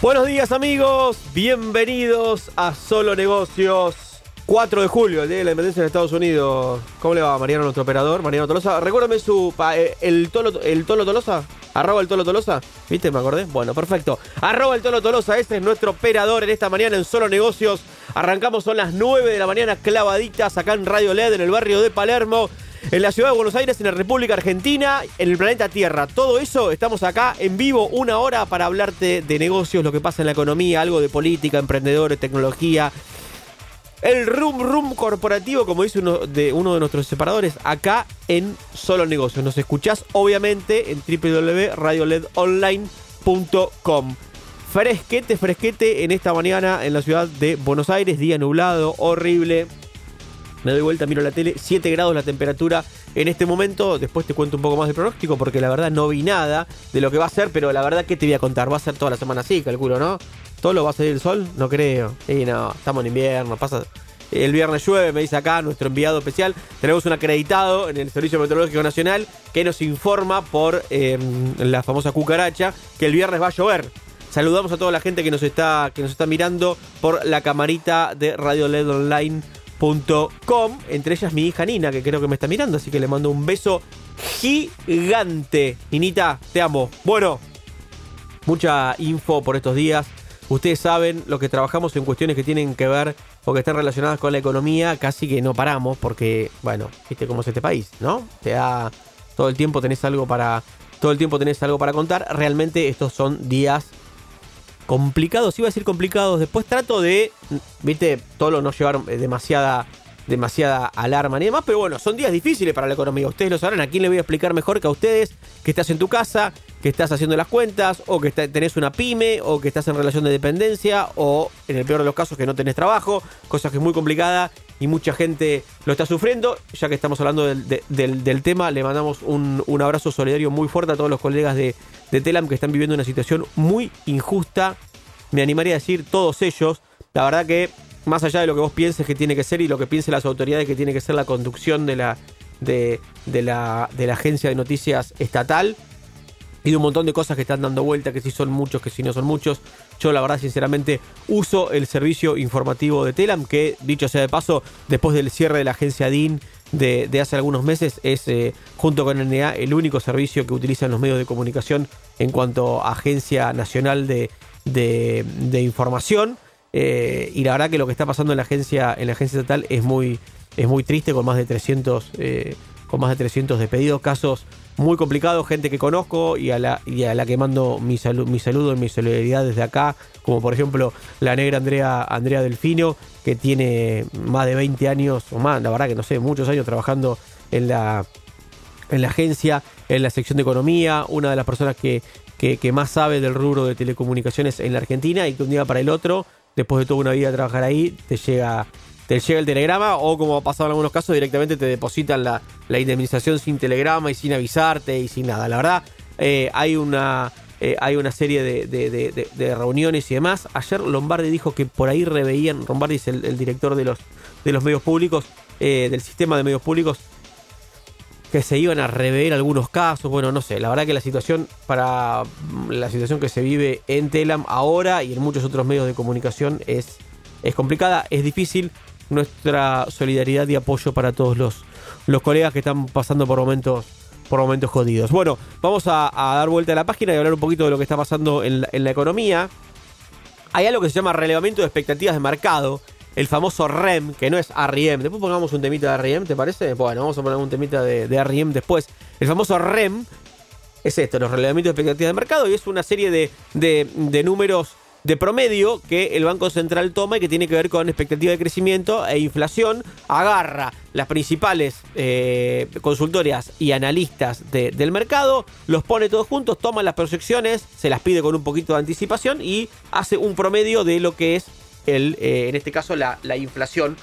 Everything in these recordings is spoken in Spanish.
Buenos días amigos, bienvenidos a Solo Negocios. 4 de julio, el día de la independencia de Estados Unidos. ¿Cómo le va Mariano, nuestro operador? Mariano Tolosa. Recuérdame su... pa- eh, el, tolo, ¿El Tolo Tolosa? ¿Arroba el Tolo Tolosa? ¿Viste? Me acordé. Bueno, perfecto. Arroba el Tolo Tolosa. Este es nuestro operador en esta mañana en Solo Negocios. Arrancamos, son las 9 de la mañana clavaditas acá en Radio LED, en el barrio de Palermo. En la ciudad de Buenos Aires, en la República Argentina, en el planeta Tierra. Todo eso, estamos acá en vivo una hora para hablarte de negocios, lo que pasa en la economía, algo de política, emprendedores, tecnología. El rum rum corporativo, como dice uno de, uno de nuestros separadores, acá en Solo Negocios. Nos escuchás obviamente en www.radioledonline.com. Fresquete, fresquete en esta mañana en la ciudad de Buenos Aires, día nublado, horrible. Me doy vuelta, miro la tele, 7 grados la temperatura en este momento. Después te cuento un poco más del pronóstico porque la verdad no vi nada de lo que va a ser, pero la verdad que te voy a contar. Va a ser toda la semana así, calculo, ¿no? ¿Todo lo va a salir el sol? No creo. Y no, estamos en invierno, pasa. El viernes llueve, me dice acá nuestro enviado especial. Tenemos un acreditado en el Servicio Meteorológico Nacional que nos informa por eh, la famosa cucaracha que el viernes va a llover. Saludamos a toda la gente que nos está, que nos está mirando por la camarita de Radio LED Online com, entre ellas mi hija Nina, que creo que me está mirando, así que le mando un beso gigante. Ninita, te amo. Bueno, mucha info por estos días. Ustedes saben lo que trabajamos en cuestiones que tienen que ver o que están relacionadas con la economía, casi que no paramos, porque, bueno, viste cómo es este país, ¿no? Te da. Todo el tiempo tenés algo para. Todo el tiempo tenés algo para contar. Realmente estos son días complicados, iba a decir complicados. Después trato de, viste, todo no llevar eh, demasiada, demasiada alarma ni demás, pero bueno, son días difíciles para la economía. Ustedes lo sabrán, a quién le voy a explicar mejor que a ustedes que estás en tu casa, que estás haciendo las cuentas, o que está- tenés una pyme, o que estás en relación de dependencia, o en el peor de los casos que no tenés trabajo, cosa que es muy complicada y mucha gente lo está sufriendo. Ya que estamos hablando del, de- del- del tema, le mandamos un, un abrazo solidario muy fuerte a todos los colegas de, de Telam que están viviendo una situación muy injusta. Me animaría a decir todos ellos. La verdad que, más allá de lo que vos pienses que tiene que ser y lo que piensen las autoridades que tiene que ser la conducción de la, de, de la, de la agencia de noticias estatal, y de un montón de cosas que están dando vuelta, que si son muchos, que si no son muchos. Yo la verdad sinceramente uso el servicio informativo de Telam, que dicho sea de paso, después del cierre de la agencia DIN de, hace algunos meses, es eh, junto con NA el único servicio que utilizan los medios de comunicación en cuanto a agencia nacional de, de- de información. Eh, y la verdad que lo que está pasando en la agencia, en la agencia estatal es muy, es muy triste, con más de 300, eh, con más de 300 despedidos, casos muy complicados, gente que conozco y a la, que mando mi, salu- mi saludo y mi solidaridad desde acá, como por ejemplo la negra Andrea, Andrea Delfino, que tiene más de 20 años, o más, la verdad que no sé, muchos años trabajando en la, en la agencia, en la sección de economía, una de las personas que, que, más sabe del rubro de telecomunicaciones en la Argentina y que un día para el otro, después de toda una vida trabajar ahí, te llega, te llega el telegrama o como ha pasado en algunos casos, directamente te depositan la, indemnización sin telegrama y sin avisarte y sin nada. La verdad, eh, hay una... eh, hay una serie de, de- de- de- reuniones y demás. Ayer Lombardi dijo que por ahí reveían, Lombardi es el, el director de los, de los medios públicos, eh, del sistema de medios públicos, que se iban a rever algunos casos. Bueno, no sé, la verdad que la situación para mm, la situación que se vive en Telam ahora y en muchos otros medios de comunicación es, es complicada, es difícil. Nuestra solidaridad y apoyo para todos los, los colegas que están pasando por momentos por momentos jodidos. Bueno, vamos a, dar vuelta a la página y hablar un poquito de lo que está pasando en la, en la economía. Hay algo que se llama relevamiento de expectativas de mercado, el famoso REM, que no es REM. Después pongamos un temita de REM, ¿te parece? Bueno, vamos a poner un temita de, de REM después. El famoso REM es esto, los relevamientos de expectativas de mercado, y es una serie de- de números de promedio que el Banco Central toma y que tiene que ver con expectativa de crecimiento e inflación, agarra las principales eh, consultorias y analistas de- del mercado, los pone todos juntos, toma las proyecciones, se las pide con un poquito de anticipación y hace un promedio de lo que es el, eh, en este caso la, la inflación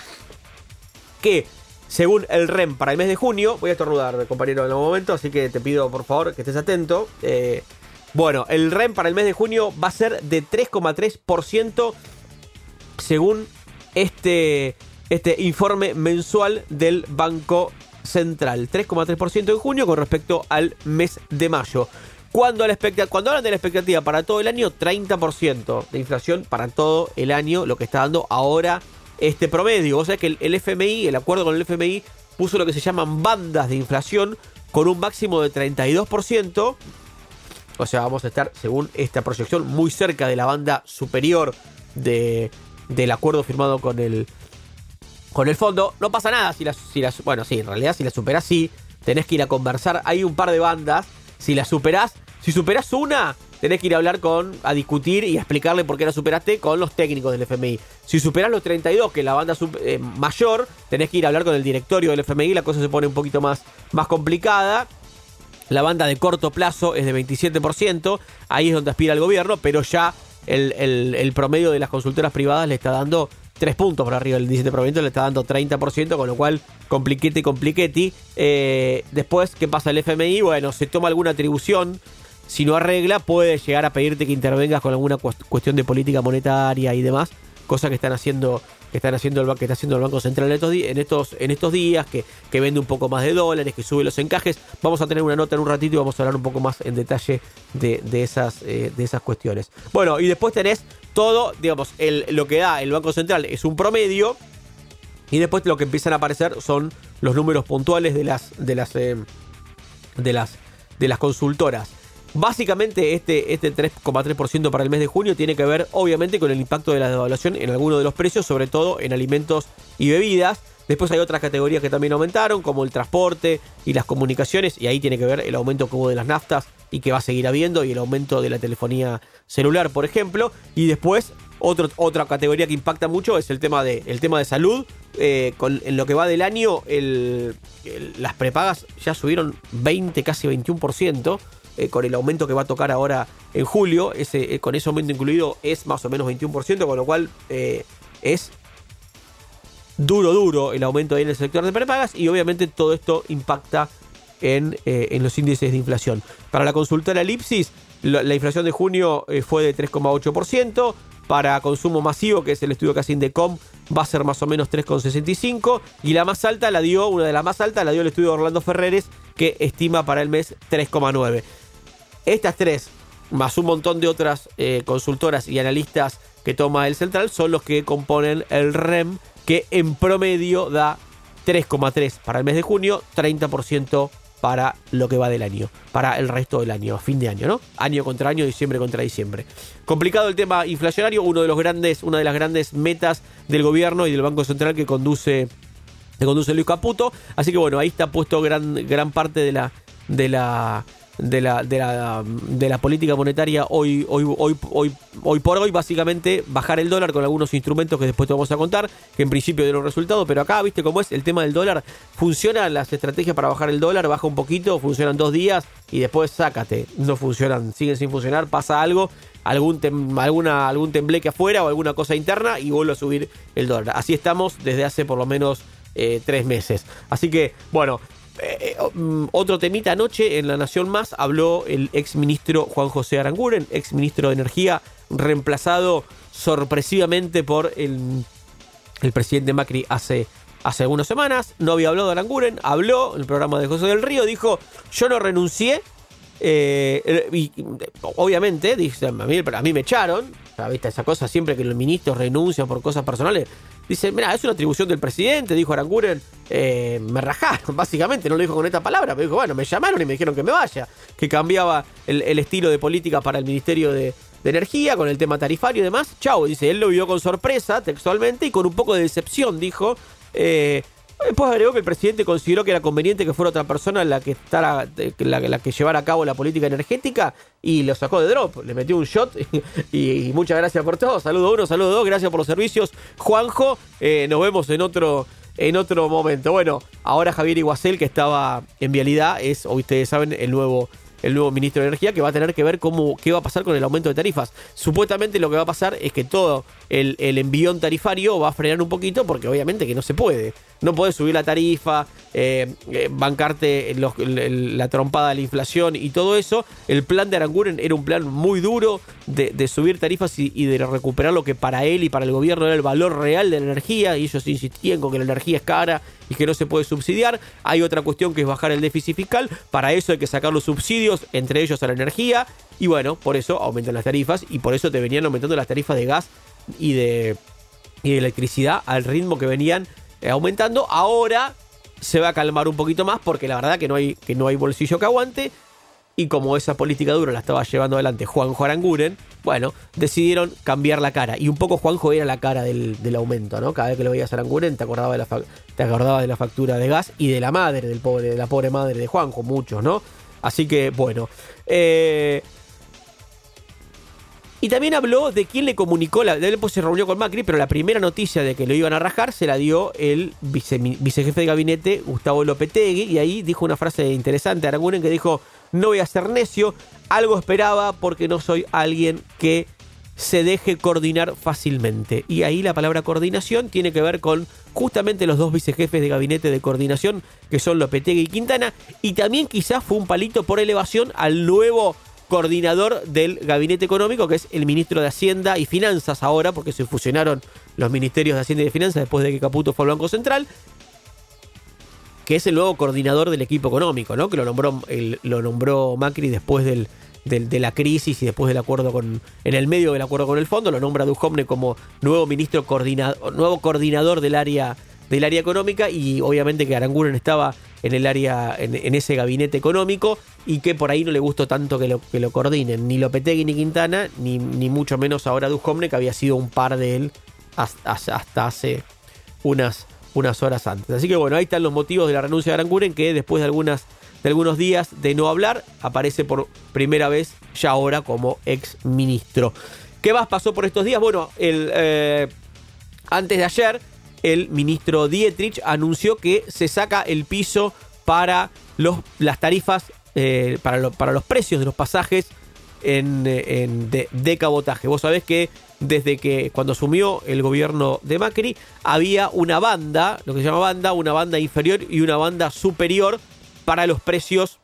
que según el REM para el mes de junio, voy a estornudar, compañero, en un momento, así que te pido por favor que estés atento. Eh, bueno, el REM para el mes de junio va a ser de 3,3% según este, este informe mensual del Banco Central. 3,3% en junio con respecto al mes de mayo. Cuando, cuando hablan de la expectativa para todo el año, 30% de inflación para todo el año, lo que está dando ahora este promedio. O sea que el, FMI, el acuerdo con el FMI, puso lo que se llaman bandas de inflación con un máximo de 32%. O sea, vamos a estar, según esta proyección, muy cerca de la banda superior de, del acuerdo firmado con el, con el fondo. No pasa nada si las, si. Bueno, sí, en realidad, si la superás, sí. Tenés que ir a conversar. Hay un par de bandas. Si las superás, si superás una, tenés que ir a hablar con, a discutir y a explicarle por qué la superaste con los técnicos del FMI. Si superás los 32, que es la banda eh, mayor, tenés que ir a hablar con el directorio del FMI, la cosa se pone un poquito más, más complicada. La banda de corto plazo es de 27%, ahí es donde aspira el gobierno, pero ya el, promedio de las consultoras privadas le está dando 3 puntos por arriba del 17%, le está dando 30%, con lo cual compliquete, compliquete. Eh, después, ¿qué pasa el FMI? Bueno, se toma alguna atribución si no arregla, puede llegar a pedirte que intervengas con alguna cuestión de política monetaria y demás, cosa que están haciendo que están haciendo el, que está haciendo el Banco Central en estos, en estos, en estos días, que, que, vende un poco más de dólares, que sube los encajes. Vamos a tener una nota en un ratito y vamos a hablar un poco más en detalle de, esas, eh, de esas cuestiones. Bueno, y después tenés todo, digamos, el, lo que da el Banco Central es un promedio. Y después lo que empiezan a aparecer son los números puntuales de las, de las, eh, de las, de las consultoras. Básicamente este, este 3,3% para el mes de junio tiene que ver obviamente con el impacto de la devaluación en algunos de los precios, sobre todo en alimentos y bebidas. Después hay otras categorías que también aumentaron, como el transporte y las comunicaciones, y ahí tiene que ver el aumento como de las naftas y que va a seguir habiendo, y el aumento de la telefonía celular, por ejemplo. Y después otra categoría que impacta mucho es el tema de, el tema de salud. Eh, en lo que va del año, las prepagas ya subieron 20, casi 21%. Eh, con el aumento que va a tocar ahora en julio, ese, eh, con ese aumento incluido es más o menos 21%, con lo cual eh, es duro, duro el aumento ahí en el sector de prepagas y obviamente todo esto impacta en, los índices de inflación. Para la consultora Elipsis, la, inflación de junio fue de 3,8%. Para consumo masivo, que es el estudio que hace Indecom, va a ser más o menos 3,65. Y la más alta la dio, una de las más altas, la dio el estudio de Orlando Ferreres, que estima para el mes 3,9. Estas tres, más un montón de otras eh, consultoras y analistas que toma el central, son los que componen el REM, que en promedio da 3,3 para el mes de junio, 30% para lo que va del año, para el resto del año, fin de año, ¿no? Año contra año, diciembre contra diciembre. Complicado el tema inflacionario, uno de los grandes, una de las grandes metas del gobierno y del Banco Central que conduce, conduce Luis Caputo. Así que bueno, ahí está puesto gran, gran parte de la, de la de la, de la, de la política monetaria hoy, hoy, hoy, hoy, hoy por hoy, básicamente bajar el dólar con algunos instrumentos que después te vamos a contar, que en principio dieron resultado, pero acá, viste cómo es el tema del dólar, funcionan las estrategias para bajar el dólar, baja un poquito, funcionan dos días y después sácate, no funcionan, siguen sin funcionar, pasa algo, algún, alguna, algún tembleque afuera o alguna cosa interna y vuelve a subir el dólar. Así estamos desde hace por lo menos eh, tres meses. Así que, bueno, eh, eh, mm, otro temita anoche en La Nación Más habló el ex ministro Juan José Aranguren, ex ministro de Energía, reemplazado sorpresivamente por el, el presidente Macri hace, hace algunas semanas. No había hablado de Aranguren, habló en el programa de José del Río, dijo: Yo no renuncié. Eh, y obviamente, dice, a mí, a mí me echaron. ¿Viste? Esa cosa siempre que los ministros renuncian por cosas personales. Dice, mira, es una atribución del presidente, dijo Aranguren, eh, me rajaron, básicamente, no lo dijo con esta palabra, pero dijo, bueno, me llamaron y me dijeron que me vaya, que cambiaba el, estilo de política para el Ministerio de, Energía, con el tema tarifario y demás. Chau, dice, él lo vio con sorpresa, textualmente, y con un poco de decepción, dijo. Eh, Después agregó que el presidente consideró que era conveniente que fuera otra persona la que, estará, la, que llevara a cabo la política energética y lo sacó de drop. Le metió un shot y, muchas gracias por todo. Saludo uno, saludo dos, gracias por los servicios. Juanjo, eh, nos vemos en otro, en otro momento. Bueno, ahora Javier Iguacel, que estaba en vialidad, es, ustedes saben, el nuevo el nuevo ministro de Energía, que va a tener que ver cómo, qué va a pasar con el aumento de tarifas. Supuestamente lo que va a pasar es que todo el, el envión tarifario va a frenar un poquito, porque obviamente que no se puede. No puedes subir la tarifa, eh, eh, bancarte la trompada de la inflación y todo eso. El plan de Aranguren era un plan muy duro de, subir tarifas y, de recuperar lo que para él y para el gobierno era el valor real de la energía. Y ellos insistían con que la energía es cara y que no se puede subsidiar. Hay otra cuestión que es bajar el déficit fiscal. Para eso hay que sacar los subsidios, entre ellos a la energía. Y bueno, por eso aumentan las tarifas y por eso te venían aumentando las tarifas de gas y de, electricidad al ritmo que venían eh, aumentando. Ahora se va a calmar un poquito más porque la verdad que no hay, que no hay bolsillo que aguante. Y como esa política dura la estaba llevando adelante Juanjo Aranguren, bueno, decidieron cambiar la cara. Y un poco Juanjo era la cara del, aumento, ¿no? Cada vez que lo veías a Aranguren te acordabas de, la te acordaba de la factura de gas y de la madre, del pobre, de la pobre madre de Juanjo, muchos, ¿no? Así que, bueno. Eh, y también habló de quién le comunicó, la, después se reunió con Macri, pero la primera noticia de que lo iban a rajar se la dio el vicejefe de gabinete, Gustavo Lopetegui, y ahí dijo una frase interesante, Aranguren, que dijo, no voy a ser necio, algo esperaba porque no soy alguien que se deje coordinar fácilmente. Y ahí la palabra coordinación tiene que ver con justamente los dos vicejefes de gabinete de coordinación, que son Lopetegui y Quintana, y también quizás fue un palito por elevación al nuevo coordinador del gabinete económico, que es el ministro de Hacienda y Finanzas ahora, porque se fusionaron los ministerios de Hacienda y de Finanzas después de que Caputo fue al Banco Central, que es el nuevo coordinador del equipo económico, ¿no? Que lo nombró, lo nombró Macri después de la crisis y después del acuerdo con. En el medio del acuerdo con el fondo, lo nombra Duhovne como nuevo ministro coordinador, nuevo coordinador del área del área económica y obviamente que Aranguren estaba en el área, en, ese gabinete económico y que por ahí no le gustó tanto que lo, que lo coordinen, ni Lopetegui ni Quintana, ni, ni mucho menos ahora Duhovne, que había sido un par de él hasta, hace unas, unas horas antes. Así que bueno, ahí están los motivos de la renuncia de Aranguren, que después de algunas de algunos días de no hablar, aparece por primera vez ya ahora como ex ministro. ¿Qué más pasó por estos días? Bueno, el, eh, antes de ayer el ministro Dietrich anunció que se saca el piso para los, las tarifas, eh, para, para, los precios de los pasajes en, de, cabotaje. Vos sabés que desde que cuando asumió el gobierno de Macri había una banda, lo que se llama banda, una banda inferior y una banda superior para los precios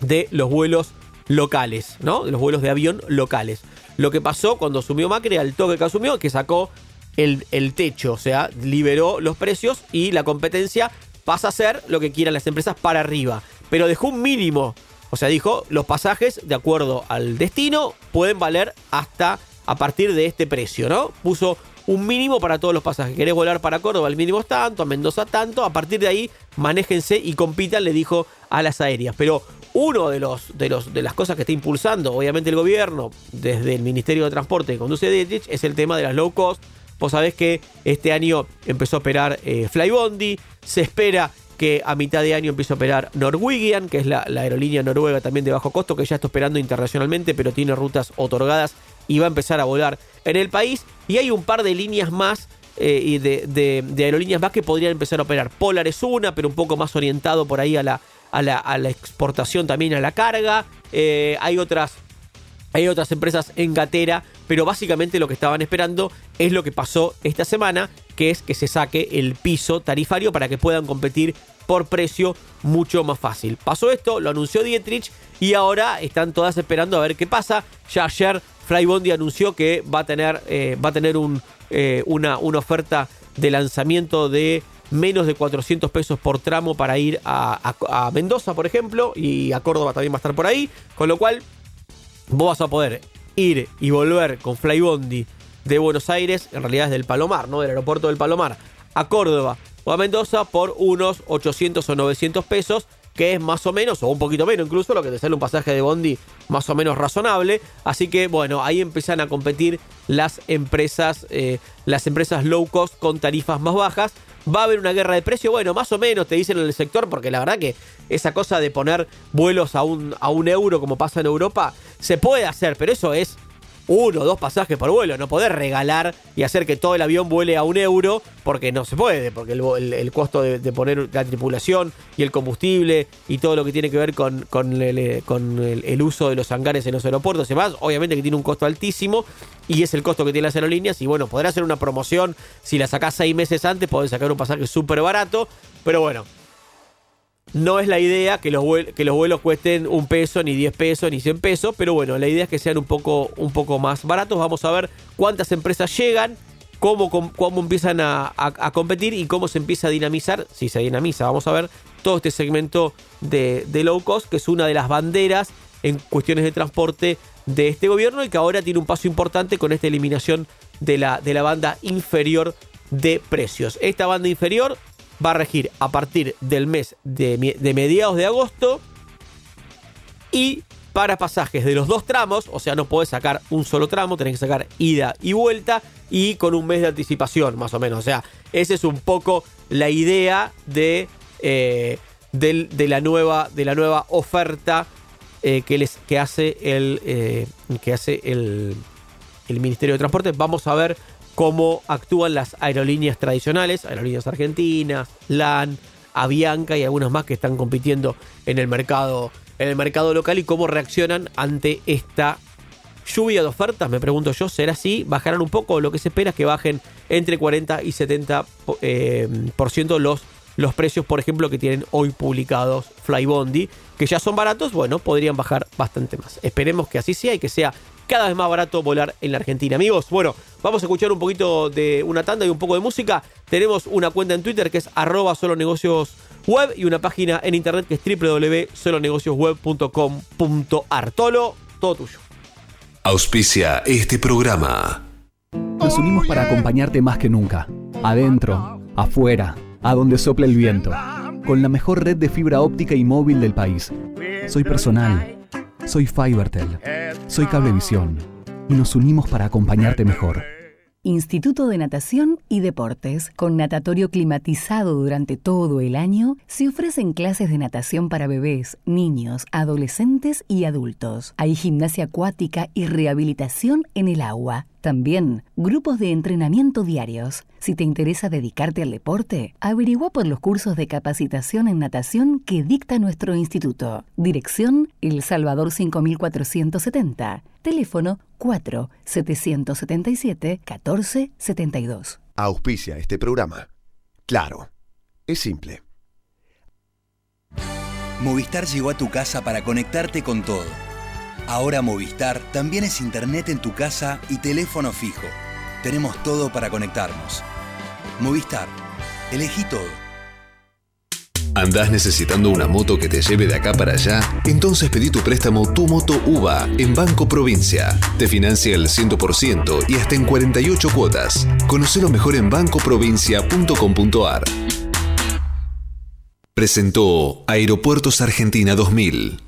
de los vuelos locales, ¿no? De los vuelos de avión locales. Lo que pasó cuando asumió Macri, al toque que asumió, que sacó el, techo, o sea, liberó los precios y la competencia pasa a ser lo que quieran las empresas para arriba. Pero dejó un mínimo. O sea, dijo, los pasajes, de acuerdo al destino, pueden valer hasta a partir de este precio, ¿no? Puso un mínimo para todos los pasajes. Querés volar para Córdoba, el mínimo es tanto, a Mendoza tanto. A partir de ahí, manéjense y compitan, le dijo a las aéreas. Pero uno de los, de los de las cosas que está impulsando, obviamente, el gobierno, desde el Ministerio de Transporte que conduce Dietrich, es el tema de las low cost Vos sabés que este año empezó a operar eh, Flybondi. Se espera que a mitad de año empiece a operar Norwegian, que es la, aerolínea noruega también de bajo costo, que ya está operando internacionalmente, pero tiene rutas otorgadas y va a empezar a volar en el país. Y hay un par de líneas más eh, de, aerolíneas más que podrían empezar a operar. Polar es una, pero un poco más orientado por ahí a la, a la, exportación también a la carga. Eh, hay otras hay otras empresas en gatera, pero básicamente lo que estaban esperando es lo que pasó esta semana, que es que se saque el piso tarifario para que puedan competir por precio mucho más fácil. Pasó esto, lo anunció Dietrich y ahora están todas esperando a ver qué pasa. Ya ayer Flybondi anunció que va a tener, eh, va a tener eh, una, una oferta de lanzamiento de menos de 400 pesos por tramo para ir a, a, Mendoza, por ejemplo, y a Córdoba también va a estar por ahí, con lo cual vos vas a poder ir y volver con Flybondi de Buenos Aires, en realidad es del Palomar, ¿no? Del aeropuerto del Palomar, a Córdoba o a Mendoza por unos 800 o 900 pesos, que es más o menos, o un poquito menos incluso, lo que te sale un pasaje de Bondi más o menos razonable. Así que bueno, ahí empiezan a competir las empresas, eh, las empresas low cost con tarifas más bajas. ¿Va a haber una guerra de precio? Bueno, más o menos te dicen en el sector, porque la verdad que esa cosa de poner vuelos a un, a un euro como pasa en Europa, se puede hacer, pero eso es uno o dos pasajes por vuelo. No podés regalar y hacer que todo el avión vuele a un euro porque no se puede, porque el, costo de, poner la tripulación y el combustible y todo lo que tiene que ver con, con, el, con el, uso de los hangares en los aeropuertos y demás, obviamente que tiene un costo altísimo y es el costo que tienen las aerolíneas. Y bueno, podrá hacer una promoción si la sacás seis meses antes, podés sacar un pasaje súper barato, pero bueno, no es la idea que los, vuelos cuesten un peso, ni 10 pesos, ni 100 pesos, pero bueno, la idea es que sean un poco, más baratos. Vamos a ver cuántas empresas llegan, cómo, empiezan a, competir y cómo se empieza a dinamizar, si se dinamiza, vamos a ver todo este segmento de, low cost, que es una de las banderas en cuestiones de transporte de este gobierno y que ahora tiene un paso importante con esta eliminación de la banda inferior de precios. Esta banda inferior va a regir a partir del mes de, mediados de agosto y para pasajes de los dos tramos, o sea, no podés sacar un solo tramo, tenés que sacar ida y vuelta y con un mes de anticipación, más o menos. O sea, esa es un poco la idea de, eh, de, la, nueva, de la nueva oferta eh, que, les, que hace, el, eh, que hace el, el Ministerio de Transporte. Vamos a ver cómo actúan las aerolíneas tradicionales, aerolíneas argentinas, LAN, Avianca y algunas más que están compitiendo en el mercado, en el mercado local y cómo reaccionan ante esta lluvia de ofertas, me pregunto yo, ¿será así? ¿Bajarán un poco? Lo que se espera es que bajen entre 40 y 70% eh, por ciento los, los precios, por ejemplo, que tienen hoy publicados Flybondi, que ya son baratos, bueno, podrían bajar bastante más. Esperemos que así sea y que sea cada vez más barato volar en la Argentina. Amigos, bueno, vamos a escuchar un poquito de una tanda y un poco de música. Tenemos una cuenta en Twitter que es arroba solonegocios web y una página en internet que es www.solonegociosweb.com.ar. Tolo, todo tuyo. Auspicia este programa. Nos unimos para acompañarte más que nunca. Adentro, afuera, a donde sople el viento. Con la mejor red de fibra óptica y móvil del país. Soy personal soy Fibertel. Soy Cablevisión. Y nos unimos para acompañarte mejor. Instituto de Natación y Deportes, con natatorio climatizado durante todo el año, se ofrecen clases de natación para bebés, niños, adolescentes y adultos. Hay gimnasia acuática y rehabilitación en el agua. También grupos de entrenamiento diarios. Si te interesa dedicarte al deporte, averigua por los cursos de capacitación en natación que dicta nuestro instituto. Dirección El Salvador 5470. Teléfono 4 777 1472. Auspicia este programa. Claro, es simple. Movistar llegó a tu casa para conectarte con todo Ahora Movistar también es internet en tu casa y teléfono fijo. Tenemos todo para conectarnos. Movistar, elegí todo. ¿Andás necesitando una moto que te lleve de acá para allá? Entonces pedí tu préstamo Tu Moto UVA en Banco Provincia. Te financia el 100% y hasta en 48 cuotas. Conocelo mejor en bancoprovincia.com.ar. Presentó Aeropuertos Argentina 2000.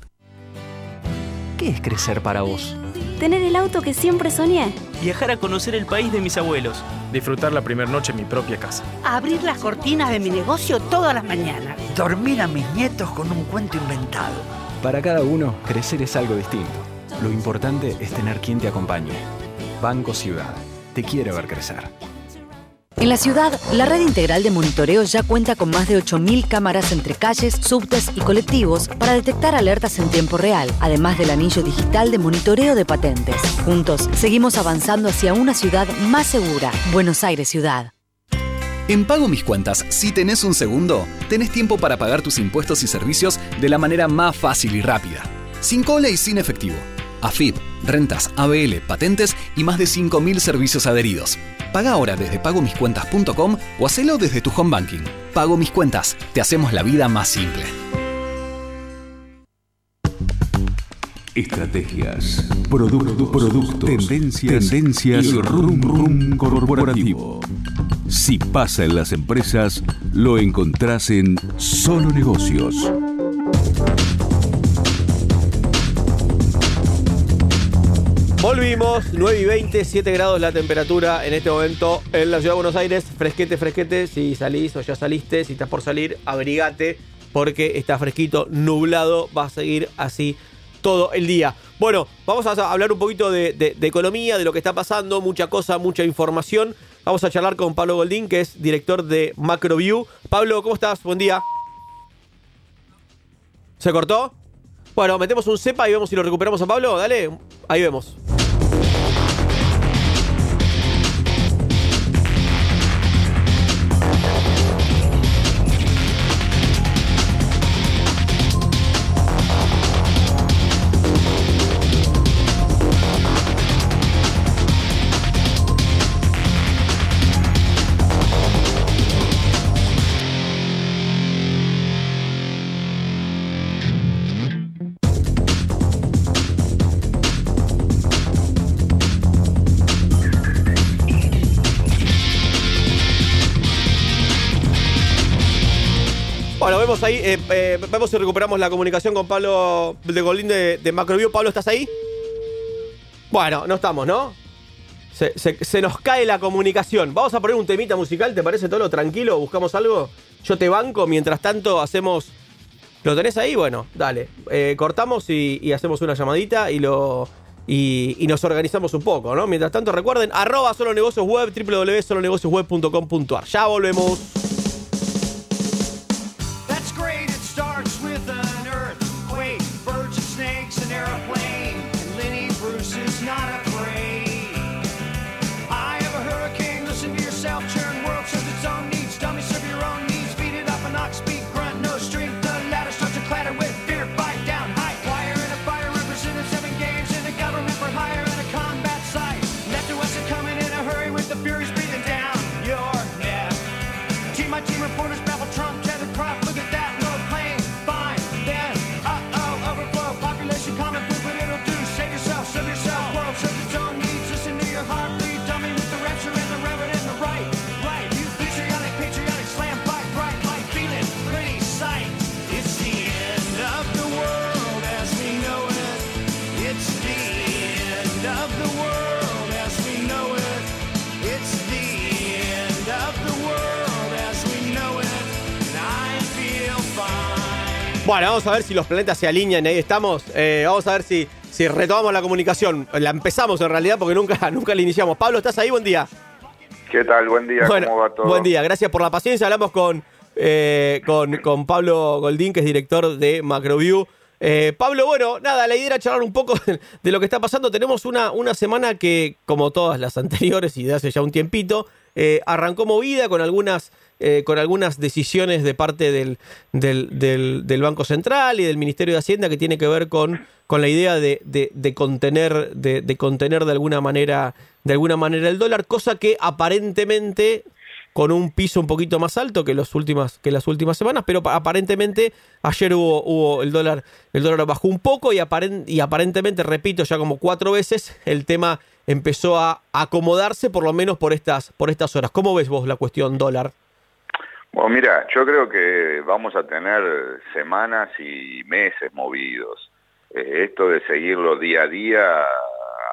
¿Qué es crecer para vos? Tener el auto que siempre soñé. Viajar a conocer el país de mis abuelos. Disfrutar la primera noche en mi propia casa. Abrir las cortinas de mi negocio todas las mañanas. Dormir a mis nietos con un cuento inventado. Para cada uno, crecer es algo distinto. Lo importante es tener quien te acompañe. Banco Ciudad. Te quiere ver crecer. En la ciudad, la red integral de monitoreo ya cuenta con más de 8.000 cámaras entre calles, subtes y colectivos para detectar alertas en tiempo real, además del anillo digital de monitoreo de patentes. Juntos, seguimos avanzando hacia una ciudad más segura. Buenos Aires Ciudad. En Pago Mis Cuentas, si tenés un segundo, tenés tiempo para pagar tus impuestos y servicios de la manera más fácil y rápida. Sin cola y sin efectivo. AFIP, rentas, ABL, patentes y más de 5.000 servicios adheridos. Paga ahora desde pagomiscuentas.com o hacelo desde tu home banking. Pago Mis Cuentas, te hacemos la vida más simple. Estrategias, productos, productos tendencias, tendencias y rum rum corporativo. Si pasa en las empresas, lo encontrás en Solo Negocios. Volvimos, 9 y 20, 7 grados la temperatura en este momento en la ciudad de Buenos Aires. Fresquete, fresquete. Si salís o ya saliste, si estás por salir, abrigate porque está fresquito, nublado. Va a seguir así todo el día. Bueno, vamos a hablar un poquito de, economía, de lo que está pasando, mucha cosa, mucha información. Vamos a charlar con Pablo Goldín, que es director de MacroView. Pablo, ¿cómo estás? Buen día. ¿Se cortó? Bueno, metemos un cepa y vemos si lo recuperamos a Pablo. Dale, ahí vemos. Vemos ahí, eh, eh, vemos si recuperamos la comunicación con Pablo de Golín de, de. Pablo, ¿estás ahí? Bueno, no estamos, ¿no? Se, nos cae la comunicación. Vamos a poner un temita musical, ¿te parece todo lo tranquilo? ¿Buscamos algo? Yo te banco, mientras tanto hacemos... ¿Lo tenés ahí? Bueno, dale. Eh, cortamos y, hacemos una llamadita y lo... Y, nos organizamos un poco, ¿no? Mientras tanto, recuerden, arroba solo negocios web, www.solonegociosweb.com.ar. Ya volvemos. Bueno, vamos a ver si los planetas se alinean, ahí estamos. Eh, vamos a ver si, si retomamos la comunicación. La empezamos en realidad porque nunca, nunca la iniciamos. Pablo, ¿estás ahí? Buen día. ¿Qué tal? Buen día, ¿cómo va todo? Buen día, gracias por la paciencia. Hablamos con, eh, con, con, Pablo Goldín, que es director de Macroview. Eh, Pablo, bueno, nada, la idea era charlar un poco de lo que está pasando. Tenemos una, una semana que, como todas las anteriores y de hace ya un tiempito, arrancó movida con algunas eh, con algunas decisiones de parte del, del, Banco Central y del Ministerio de Hacienda que tiene que ver con, con la idea de, de contener, de, contener de alguna manera, de alguna manera el dólar, cosa que aparentemente con un piso un poquito más alto que, los últimas, que las últimas semanas, pero aparentemente ayer hubo, hubo el dólar, el dólar bajó un poco y, y aparentemente, repito, ya como cuatro veces, el tema empezó a acomodarse por lo menos por estas, por estas horas. ¿Cómo ves vos la cuestión dólar? Bueno, mira, yo creo que vamos a tener semanas y meses movidos. Eh, esto de seguirlo día a día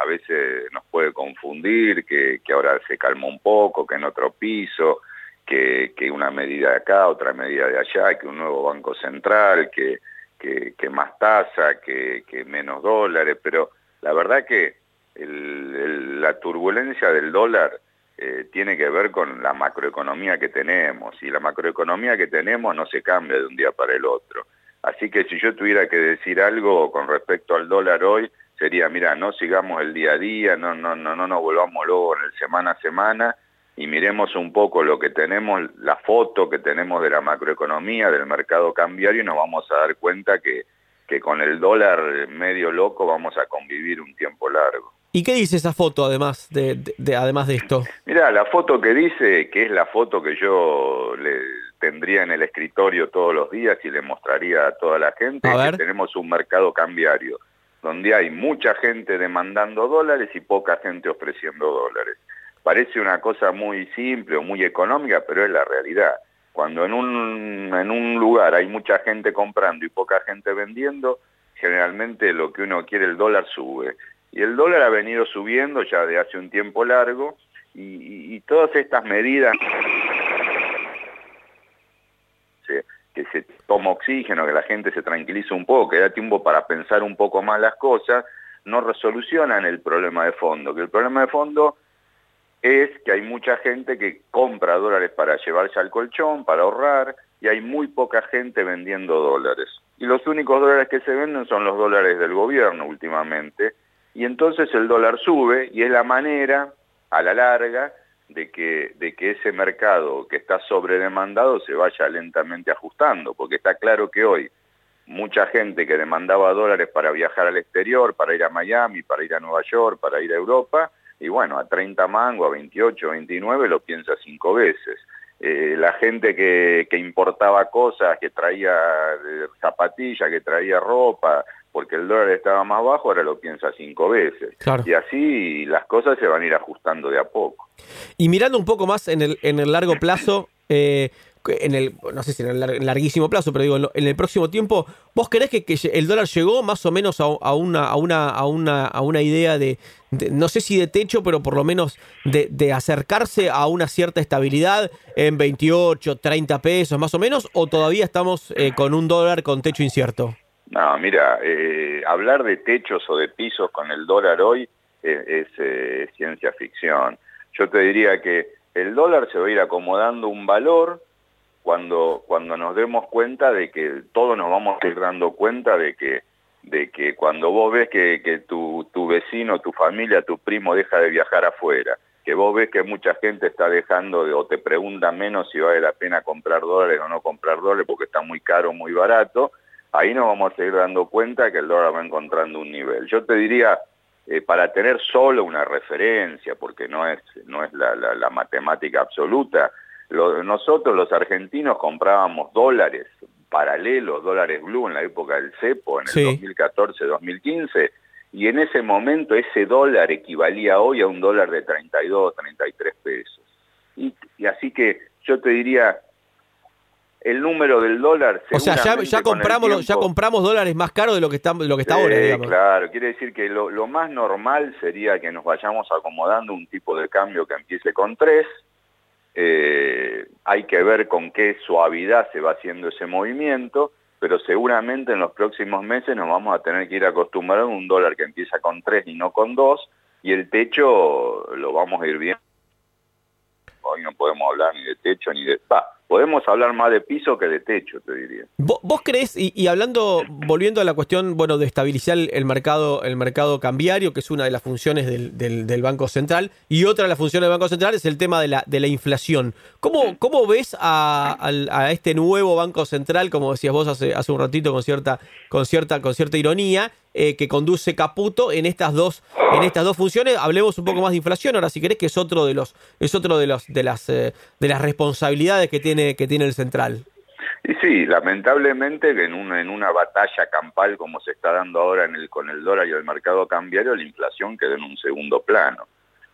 a veces nos puede confundir, que, ahora se calma un poco, que en otro piso, que, una medida de acá, otra medida de allá, que un nuevo banco central, que, que, más tasa, que, menos dólares, pero la verdad que la turbulencia del dólar eh, tiene que ver con la macroeconomía que tenemos y la macroeconomía que tenemos no se cambia de un día para el otro. Así que si yo tuviera que decir algo con respecto al dólar hoy, sería, mira, no sigamos el día a día, no, no, no, no nos volvamos luego en el semana a semana y miremos un poco lo que tenemos, la foto que tenemos de la macroeconomía, del mercado cambiario y nos vamos a dar cuenta que, que con el dólar medio loco vamos a convivir un tiempo largo. ¿Y qué dice esa foto además de, además de esto? Mira, la foto que dice, que es la foto que yo le tendría en el escritorio todos los días y le mostraría a toda la gente, que tenemos un mercado cambiario, donde hay mucha gente demandando dólares y poca gente ofreciendo dólares. Parece una cosa muy simple o muy económica, pero es la realidad. Cuando en un, en un lugar hay mucha gente comprando y poca gente vendiendo, generalmente lo que uno quiere el dólar sube y el dólar ha venido subiendo ya de hace un tiempo largo y, todas estas medidas que se toma oxígeno, que la gente se tranquilice un poco, que da tiempo para pensar un poco más las cosas, no resolucionan el problema de fondo, que el problema de fondo es que hay mucha gente que compra dólares para llevarse al colchón, para ahorrar, y hay muy poca gente vendiendo dólares. Y los únicos dólares que se venden son los dólares del gobierno últimamente, y entonces el dólar sube y es la manera, a la larga, de que, de que ese mercado que está sobredemandado se vaya lentamente ajustando, porque está claro que hoy mucha gente que demandaba dólares para viajar al exterior, para ir a Miami, para ir a Nueva York, para ir a Europa, y bueno, a 30 mango, a 28, 29 lo piensa cinco veces. Eh, la gente que, que, importaba cosas, que traía eh, zapatillas, que traía ropa, porque el dólar estaba más bajo, ahora lo piensa cinco veces. Y así las cosas se van a ir ajustando de a poco. Y mirando un poco más en el, en el largo plazo, eh, en el, no sé si en el larguísimo plazo, pero digo, en el próximo tiempo, ¿vos creés que, el dólar llegó más o menos a, una, a, una, a, una, a una idea de, no sé si de techo, pero por lo menos de, acercarse a una cierta estabilidad en 28, 30 pesos más o menos, o todavía estamos eh, con un dólar con techo incierto? No, mira, eh, hablar de techos o de pisos con el dólar hoy es, es ciencia ficción. Yo te diría que el dólar se va a ir acomodando un valor cuando, cuando nos demos cuenta de que todos nos vamos a ir dando cuenta de que, de que cuando vos ves que, que tu, tu vecino, tu familia, tu primo deja de viajar afuera, que vos ves que mucha gente está dejando de, o te pregunta menos si vale la pena comprar dólares o no comprar dólares porque está muy caro muy barato, ahí nos vamos a seguir dando cuenta que el dólar va encontrando un nivel. Yo te diría, eh, para tener solo una referencia, porque no es, no es la, la, la matemática absoluta, nosotros los argentinos comprábamos dólares paralelos, dólares blue en la época del cepo, en el 2014-2015, y en ese momento ese dólar equivalía hoy a un dólar de 32, 33 pesos. Y, así que yo te diría, el número del dólar... O sea, ya, ya compramos, ya compramos dólares más caros de lo que está, lo que está ahora, digamos. Claro, quiere decir que lo, lo más normal sería que nos vayamos acomodando un tipo de cambio que empiece con 3, eh, hay que ver con qué suavidad se va haciendo ese movimiento, pero seguramente en los próximos meses nos vamos a tener que ir acostumbrando a un dólar que empieza con 3 y no con 2, y el techo lo vamos a ir viendo. Hoy no podemos hablar ni de techo ni de... Podemos hablar más de piso que de techo, te diría. ¿Vos, crees, y, hablando, volviendo a la cuestión, bueno, de estabilizar el mercado, el mercado cambiario, que es una de las funciones del, del, Banco Central, y otra de las funciones del Banco Central es el tema de la, de la inflación. ¿Cómo, cómo ves a, a, este nuevo Banco Central, como decías vos hace, hace un ratito con cierta, con cierta, con cierta ironía, eh, que conduce Caputo en estas dos en estas dos funciones. Hablemos un poco más de inflación ahora, si querés, que es otro de los es otro de los de las eh, de las responsabilidades que tiene que tiene el central. Y sí, lamentablemente en una, en una batalla campal como se está dando ahora en el, con el dólar y el mercado cambiario, la inflación queda en un segundo plano.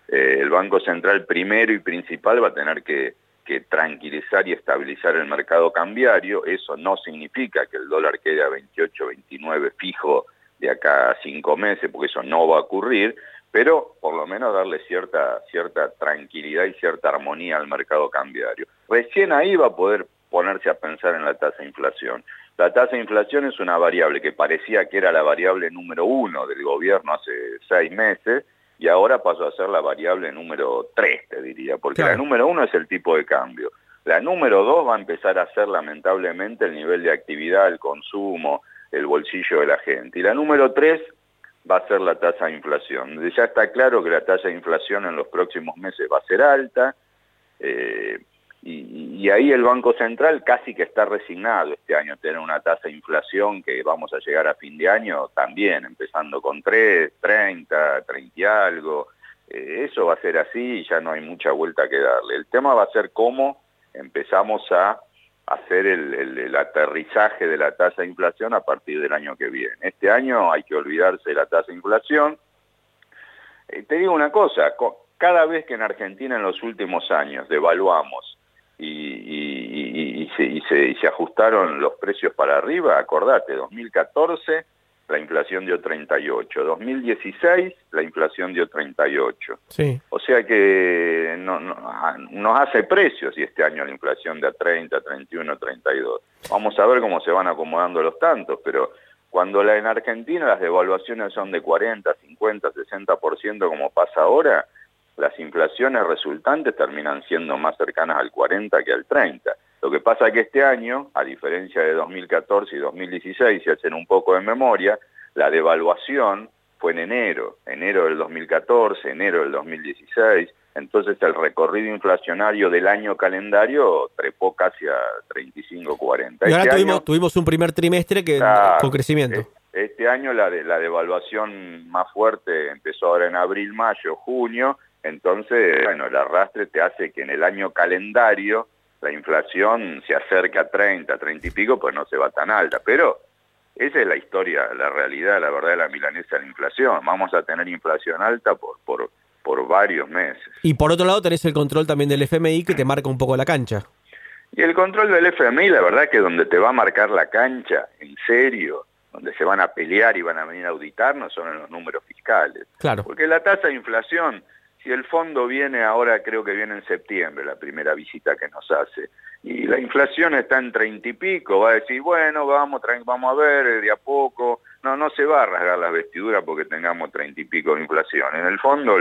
Eh, el Banco Central primero y principal va a tener que, que tranquilizar y estabilizar el mercado cambiario. Eso no significa que el dólar quede a 28, 29 fijo de acá a cinco meses, porque eso no va a ocurrir, pero por lo menos darle cierta, cierta tranquilidad y cierta armonía al mercado cambiario. Recién ahí va a poder ponerse a pensar en la tasa de inflación. La tasa de inflación es una variable que parecía que era la variable número uno del gobierno hace seis meses y ahora pasó a ser la variable número tres, te diría, porque la número uno es el tipo de cambio. La número dos va a empezar a ser lamentablemente el nivel de actividad, el consumo, el bolsillo de la gente. Y la número tres va a ser la tasa de inflación. Ya está claro que la tasa de inflación en los próximos meses va a ser alta, eh, y, ahí el Banco Central casi que está resignado este año tener una tasa de inflación que vamos a llegar a fin de año también, empezando con 3, 30, 30 y algo. Eh, eso va a ser así y ya no hay mucha vuelta que darle. El tema va a ser cómo empezamos a hacer el, aterrizaje de la tasa de inflación a partir del año que viene. Este año hay que olvidarse de la tasa de inflación. Eh, te digo una cosa, cada vez que en Argentina en los últimos años devaluamos y, se, y, se, ajustaron los precios para arriba, acordate, 2014 la inflación dio 38. 2016, la inflación dio 38. Sí. O sea que no, nos hace precios si este año la inflación da 30, 31, 32. Vamos a ver cómo se van acomodando los tantos, pero cuando la, en Argentina las devaluaciones son de 40, 50, 60% como pasa ahora, las inflaciones resultantes terminan siendo más cercanas al 40 que al 30. Lo que pasa es que este año, a diferencia de 2014 y 2016, si hacen un poco de memoria, la devaluación fue en enero, enero del 2014, enero del 2016, entonces el recorrido inflacionario del año calendario trepó casi a 35, 40. Y ahora este tuvimos, tuvimos un primer trimestre que con crecimiento. Este año la, la devaluación más fuerte empezó ahora en abril, mayo, junio, entonces, bueno, el arrastre te hace que en el año calendario la inflación se acerca a 30, 30 y pico, pues no se va tan alta. Pero esa es la historia, la realidad, la verdad de la milanesa de la inflación. Vamos a tener inflación alta por, por, por varios meses. Y por otro lado tenés el control también del FMI que te marca un poco la cancha. Y el control del FMI, la verdad que donde te va a marcar la cancha, en serio, donde se van a pelear y van a venir a auditarnos son en los números fiscales. Claro. Porque la tasa de inflación si el fondo viene ahora, creo que viene en septiembre, la primera visita que nos hace, y la inflación está en treinta y pico, va a decir, bueno, vamos, vamos a ver de a poco, no, no se va a rasgar las vestiduras porque tengamos treinta y pico de inflación. En el fondo,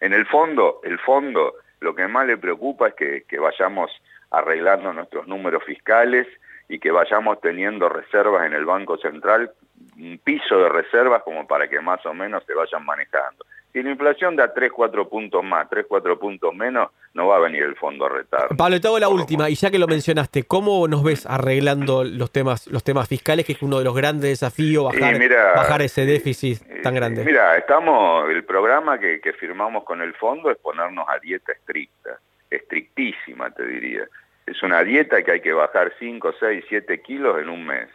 en el fondo, el fondo, lo que más le preocupa es que vayamos arreglando nuestros números fiscales y que vayamos teniendo reservas en el Banco Central, un piso de reservas como para que más o menos se vayan manejando. Si la inflación da 3, 4 puntos más, 3, 4 puntos menos, no va a venir el fondo a retar. Pablo, te hago la última, y ya que lo mencionaste, ¿cómo nos ves arreglando los temas, los temas fiscales, que es uno de los grandes desafíos, bajar, bajar ese déficit tan grande? Mira, estamos, el programa que, que firmamos con el fondo es ponernos a dieta estricta, estrictísima te diría. Es una dieta que hay que bajar 5, 6, 7 kilos en un mes.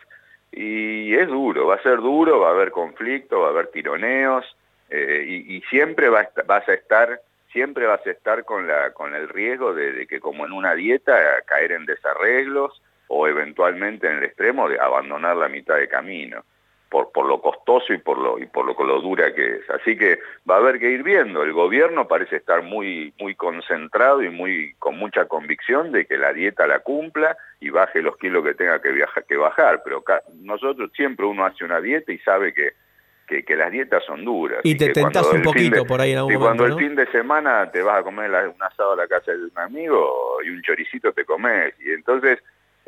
Y es duro, va a ser duro, va a haber conflicto, va a haber tironeos, eh, y, siempre vas, a estar siempre vas a estar con, la, con el riesgo de, que como en una dieta caer en desarreglos o eventualmente en el extremo de abandonar la mitad de camino por, por lo costoso y por lo y por lo, lo dura que es. Así que va a haber que ir viendo. El gobierno parece estar muy muy concentrado y muy con mucha convicción de que la dieta la cumpla y baje los kilos que tenga que, viajar, que bajar. Pero nosotros siempre uno hace una dieta y sabe que que, las dietas son duras. Y, te tentas un poquito por ahí en algún y cuando el fin de semana te vas a comer un asado a la casa de un amigo y un choricito te comes. Y entonces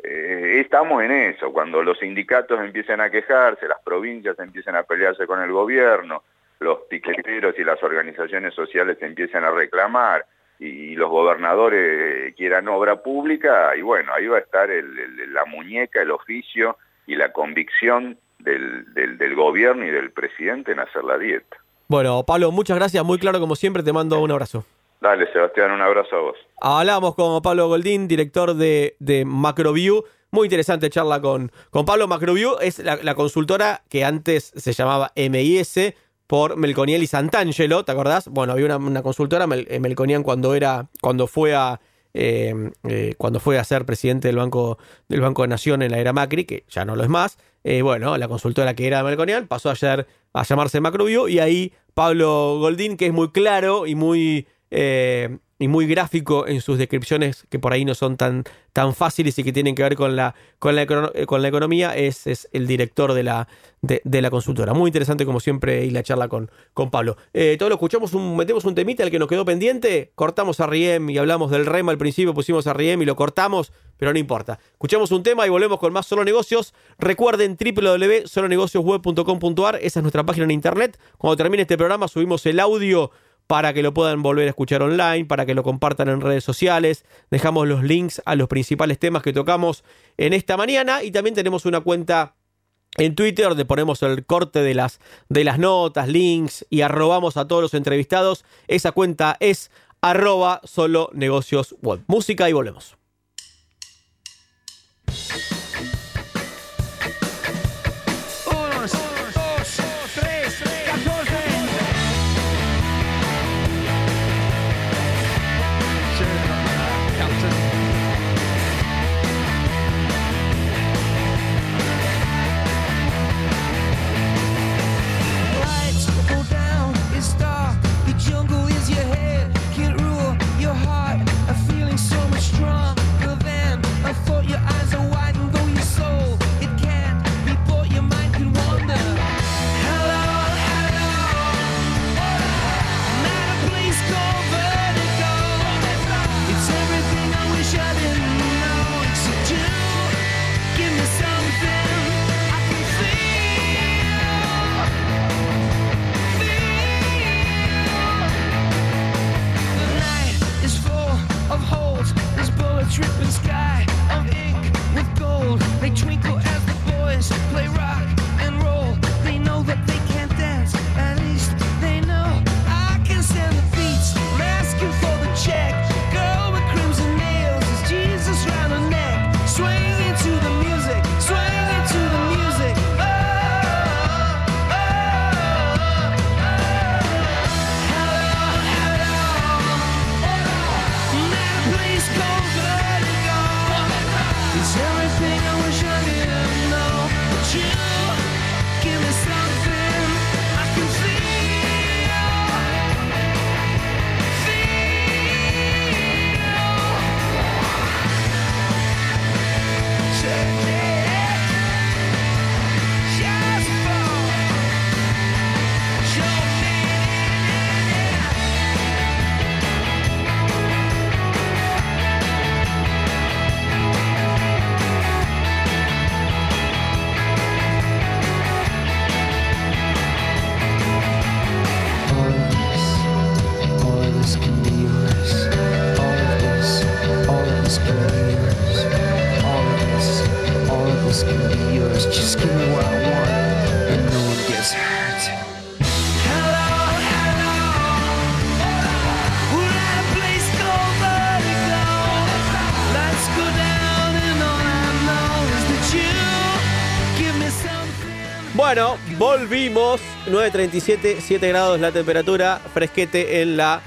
eh, estamos en eso. Cuando los sindicatos empiecen a quejarse, las provincias empiecen a pelearse con el gobierno, los tiqueteros y las organizaciones sociales empiezan a reclamar y, los gobernadores quieran obra pública, y bueno, ahí va a estar la muñeca, el oficio y la convicción del, del, gobierno y del presidente en hacer la dieta. Bueno, Pablo, muchas gracias, muy claro como siempre, te mando un abrazo. Dale, Sebastián, un abrazo a vos. Hablamos con Pablo Goldín, director de, de Macroview. Muy interesante charla con, con Pablo. Macroview es la, consultora que antes se llamaba MIS por Melconiel y Santangelo, ¿te acordás? Bueno, había una, consultora, eh, Melconian, cuando, era, cuando fue a, eh, eh, cuando fue a ser presidente del Banco, del Banco de Nación en la era Macri, que ya no lo es más, eh, bueno, la consultora que era Melconian pasó ayer a llamarse Macrobio y ahí Pablo Goldín, que es muy claro y muy y muy gráfico en sus descripciones que por ahí no son tan, tan fáciles y que tienen que ver con la, con la, eh, con la economía, es, es, el director de la, de, la consultora. Muy interesante como siempre y la charla con, con Pablo. Eh, todos lo escuchamos, un, metemos un temita, el que nos quedó pendiente, cortamos a Riem y hablamos del REM al principio, pusimos a Riem y lo cortamos, pero no importa. Escuchamos un tema y volvemos con más Solo Negocios. Recuerden www.solonegociosweb.com.ar, esa es nuestra página en internet. Cuando termine este programa subimos el audio para que lo puedan volver a escuchar online, para que lo compartan en redes sociales. Dejamos los links a los principales temas que tocamos en esta mañana y también tenemos una cuenta en Twitter donde ponemos el corte de las, de las notas, links y arrobamos a todos los entrevistados. Esa cuenta es arroba solo negocios web. Música y volvemos. Dripping sky of ink with gold. They twinkle as the boys play rock 9.37, 7 grados la temperatura, fresquete en la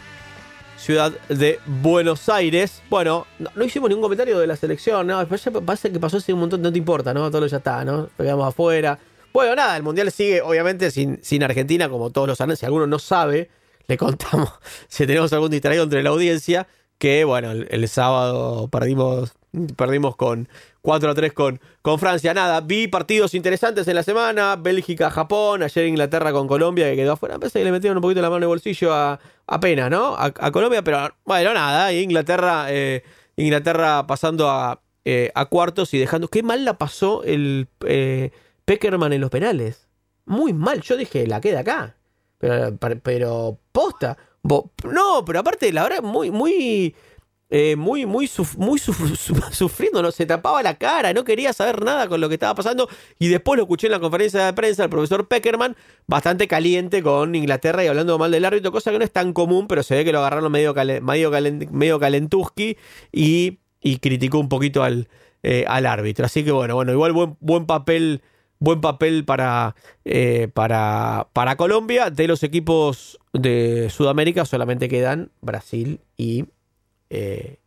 ciudad de Buenos Aires. Bueno, no, hicimos ningún comentario de la selección, ¿no? Pasa que pasó así un montón, no te importa, ¿no? Todo ya está, ¿no? Pegamos afuera. Bueno, nada, el Mundial sigue, obviamente, sin, sin Argentina, como todos los años. Si alguno no sabe, le contamos, si tenemos algún distraído entre la audiencia, que, bueno, el sábado perdimos, perdimos con 4 a 3 con, con Francia. Nada, vi partidos interesantes en la semana, Bélgica, Japón, ayer Inglaterra con Colombia, que quedó afuera. Pensé que le metieron un poquito la mano en bolsillo a, pena, ¿no? A, a Colombia, pero bueno, nada, Inglaterra, eh, Inglaterra pasando a, eh, a cuartos y dejando... Qué mal la pasó el eh, Peckerman en los penales. Muy mal, yo dije, la queda acá. Pero, pero posta. No, pero aparte, la verdad, muy, muy... eh, muy, muy, suf- muy suf- suf- sufriendo, no se tapaba la cara, no quería saber nada con lo que estaba pasando. Y después lo escuché en la conferencia de prensa del profesor Peckerman, bastante caliente con Inglaterra y hablando mal del árbitro, cosa que no es tan común, pero se ve que lo agarraron medio, medio, medio calentuski y, y criticó un poquito al, eh, al árbitro. Así que bueno, bueno, igual buen, buen papel. Buen papel para, eh, para, para Colombia. De los equipos de Sudamérica solamente quedan Brasil y eh,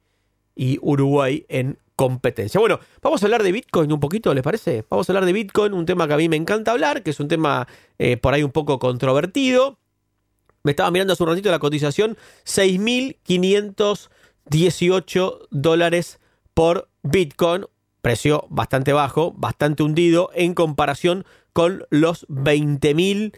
y Uruguay en competencia. Bueno, vamos a hablar de Bitcoin un poquito, ¿les parece? Vamos a hablar de Bitcoin, un tema que a mí me encanta hablar, que es un tema eh, por ahí un poco controvertido. Me estaba mirando hace un ratito la cotización, 6.518 dólares por Bitcoin, precio bastante bajo, bastante hundido en comparación con los 20.000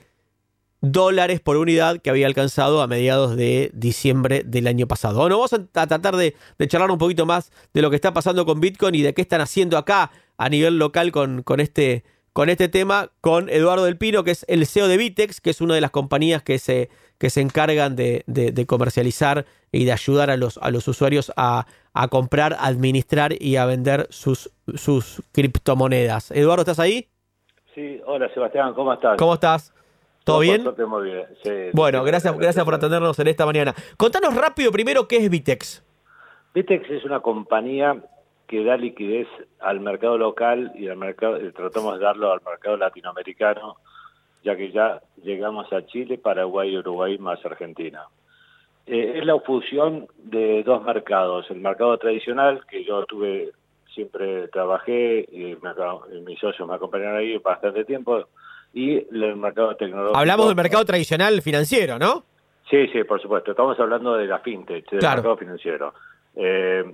dólares por unidad que había alcanzado a mediados de diciembre del año pasado. Bueno, vamos a, tratar de, de charlar un poquito más de lo que está pasando con Bitcoin y de qué están haciendo acá a nivel local con, con, este, con este tema, con Eduardo Del Pino, que es el CEO de Bitex, que es una de las compañías que se, que se encargan de, de- de comercializar y de ayudar a los, a los usuarios a, a comprar, a administrar y a vender sus, sus criptomonedas. Eduardo, ¿estás ahí? Sí, hola Sebastián, ¿cómo estás? ¿Cómo estás? ¿Todo bien? suerte, muy bien. sí. Bueno, gracias, gracias por atendernos en esta mañana. Contanos rápido primero qué es Vitex. Vitex es una compañía que da liquidez al mercado local y al mercado y tratamos de darlo al mercado latinoamericano, ya que ya llegamos a Chile, Paraguay, Uruguay más Argentina. Eh, es la fusión de dos mercados, el mercado tradicional, que yo tuve, siempre trabajé, y, me y mis socios me acompañaron ahí bastante tiempo, y el mercado tecnológico. Hablamos del mercado tradicional financiero, ¿no? Sí, sí, por supuesto. Estamos hablando de la fintech, del Claro. mercado financiero. Eh,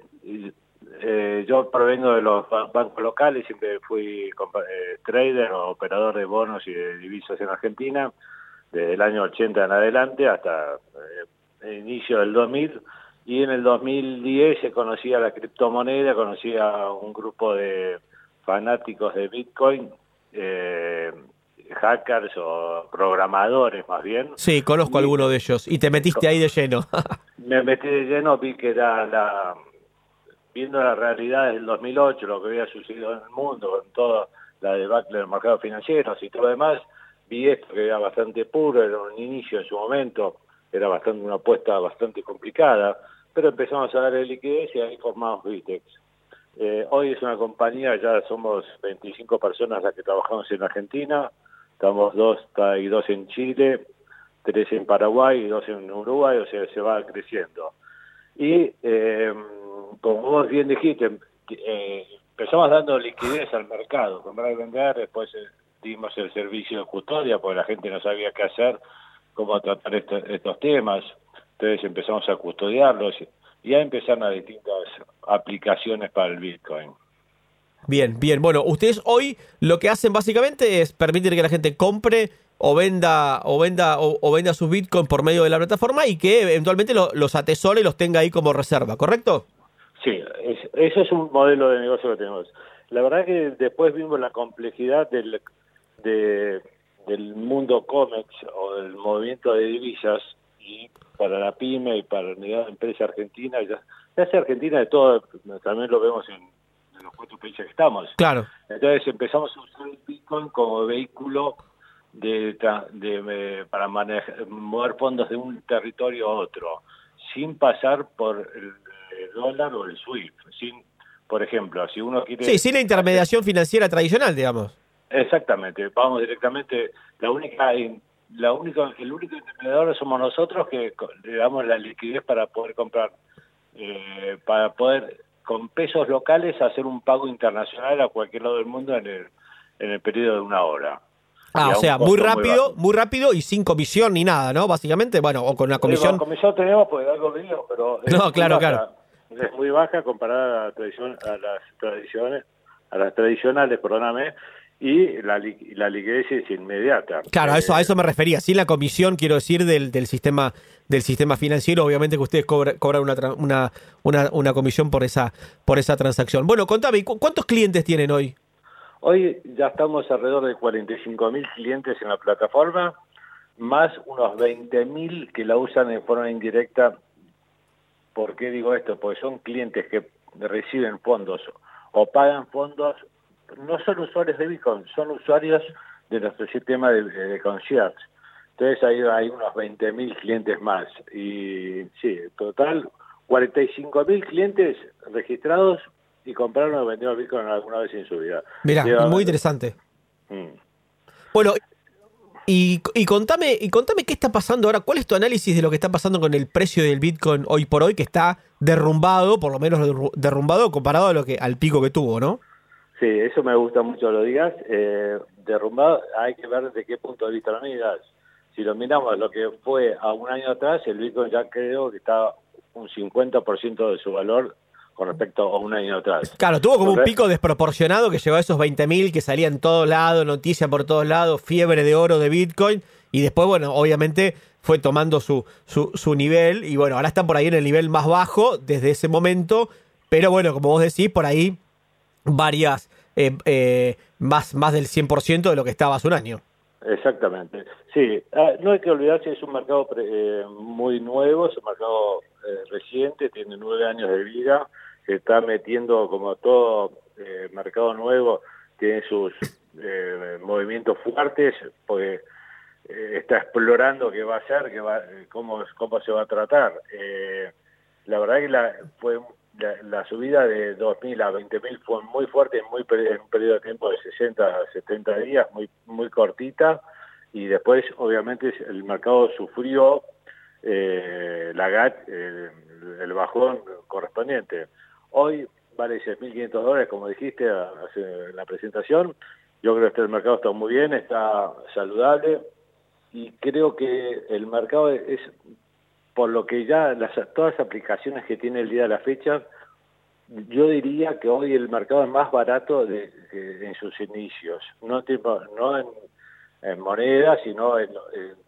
eh, yo provengo de los ba- bancos locales, siempre fui eh, trader o operador de bonos y de divisas en Argentina, desde el año 80 en adelante hasta el inicio del 2000. Y en el 2010 se conocía la criptomoneda, conocía un grupo de fanáticos de Bitcoin, hackers o programadores más bien, Sí, conozco a alguno de ellos. Y te metiste ahí de lleno. me metí de lleno, vi que era la viendo la realidad del 2008, lo que había sucedido en el mundo, con toda la debacle del mercado financiero y todo lo demás, vi esto que era bastante puro, era un inicio en su momento, era bastante una apuesta bastante complicada, pero empezamos a darle liquidez y ahí formamos Vitex. Eh, hoy es una compañía, ya somos 25 personas las que trabajamos en Argentina, estamos dos y dos en Chile, tres en Paraguay y dos en Uruguay, o sea, se va creciendo. Y eh, como vos bien dijiste, eh, empezamos dando liquidez al mercado, comprar y vender, después eh, dimos el servicio de custodia porque la gente no sabía qué hacer, cómo tratar esto- estos temas, entonces empezamos a custodiarlos y ya empezaron a distintas aplicaciones para el Bitcoin. Bien, bien. Bueno, ustedes hoy lo que hacen básicamente es permitir que la gente compre o venda o venda o, venda sus Bitcoin por medio de la plataforma y que eventualmente lo- los atesore y los tenga ahí como reserva, ¿correcto? Sí, es- eso es un modelo de negocio que tenemos. La verdad que después vimos la complejidad del, de- del mundo COMEX o del movimiento de divisas y para la pyme y para la empresa argentina, ya, ya sea argentina de todo, también lo vemos en, en los cuatro países que estamos. Claro. Entonces empezamos a usar el Bitcoin como vehículo de, eh, para manejar, mover fondos de un territorio a otro, sin pasar por el, eh, dólar o el SWIFT. Sin, por ejemplo, si uno quiere... Sí, sin la intermediación financiera tradicional, digamos. Exactamente, vamos directamente, la única, la única, el único intermediador somos nosotros que le damos la liquidez para poder comprar, eh, para poder con pesos locales hacer un pago internacional a cualquier lado del mundo en el, en el periodo de una hora. Ah, o sea, muy rápido, muy rápido y sin comisión ni nada, ¿no? Básicamente, bueno, o con una Sí, comisión. comisión tenemos pues algo pero No, claro, baja. claro. Es muy baja comparada a, la tradición, a las tradiciones, a las tradicionales, perdóname, y la, la liquidez es inmediata. Claro, a eso, a Eh, eso me refería. Sin la comisión, quiero decir, del, del sistema del sistema financiero, obviamente que ustedes cobra- cobran una, una, una, una comisión por esa, por esa transacción. Bueno, contame, ¿cu- ¿cuántos clientes tienen hoy? Hoy ya estamos alrededor de 45 mil clientes en la plataforma, más unos 20 mil que la usan en forma indirecta. ¿Por qué digo esto? Porque son clientes que reciben fondos o pagan fondos, no son usuarios de Bitcoin, son usuarios de nuestro sistema de, de concierge. Entonces ahí hay unos 20 mil clientes más. Y sí, total, 45 mil clientes registrados y compraron o vendieron Bitcoin alguna vez en su vida. Mirá, Lleva- muy interesante. Mm. Bueno, y, y contame, y contame qué está pasando ahora. ¿Cuál es tu análisis de lo que está pasando con el precio del Bitcoin hoy por hoy, que está derrumbado, por lo menos derru- derrumbado comparado a lo que, al pico que tuvo, ¿no? Sí, eso me gusta mucho lo digas. Eh, derrumbado, hay que ver de qué punto de vista lo miras. Si lo miramos lo que fue a un año atrás, el Bitcoin ya creo que está un 50% de su valor con respecto a un año atrás. Claro, tuvo como un pico desproporcionado que llegó a esos 20.000 que salían en todos lados, noticia por todos lados, fiebre de oro de Bitcoin. Y después, bueno, obviamente fue tomando su, su, su nivel. Y bueno, ahora están por ahí en el nivel más bajo desde ese momento. Pero bueno, como vos decís, por ahí varias, eh, eh, más, más del 100% de lo que estaba hace un año. Exactamente. Sí, ah, no hay que olvidarse, es un mercado pre- eh, muy nuevo, es un mercado eh, reciente, tiene nueve años de vida, está metiendo como todo eh, mercado nuevo, tiene sus movimientos fuertes, porque está explorando qué va a hacer, qué va, cómo, cómo se va a tratar. La verdad que la, fue la, la subida de 2.000 a 20.000 fue muy fuerte en, muy, en un periodo de tiempo de 60 a 70 días, muy, muy cortita, y después obviamente el mercado sufrió eh, la GAT, eh, el bajón correspondiente. Hoy vale 6.500 dólares, como dijiste hace- en la presentación. Yo creo que el mercado está muy bien, está saludable y creo que el mercado es, por lo que ya las, todas las aplicaciones que tiene el día de la fecha, yo diría que hoy el mercado es más barato de, en sus inicios, no, tipo, no en, en moneda, sino en,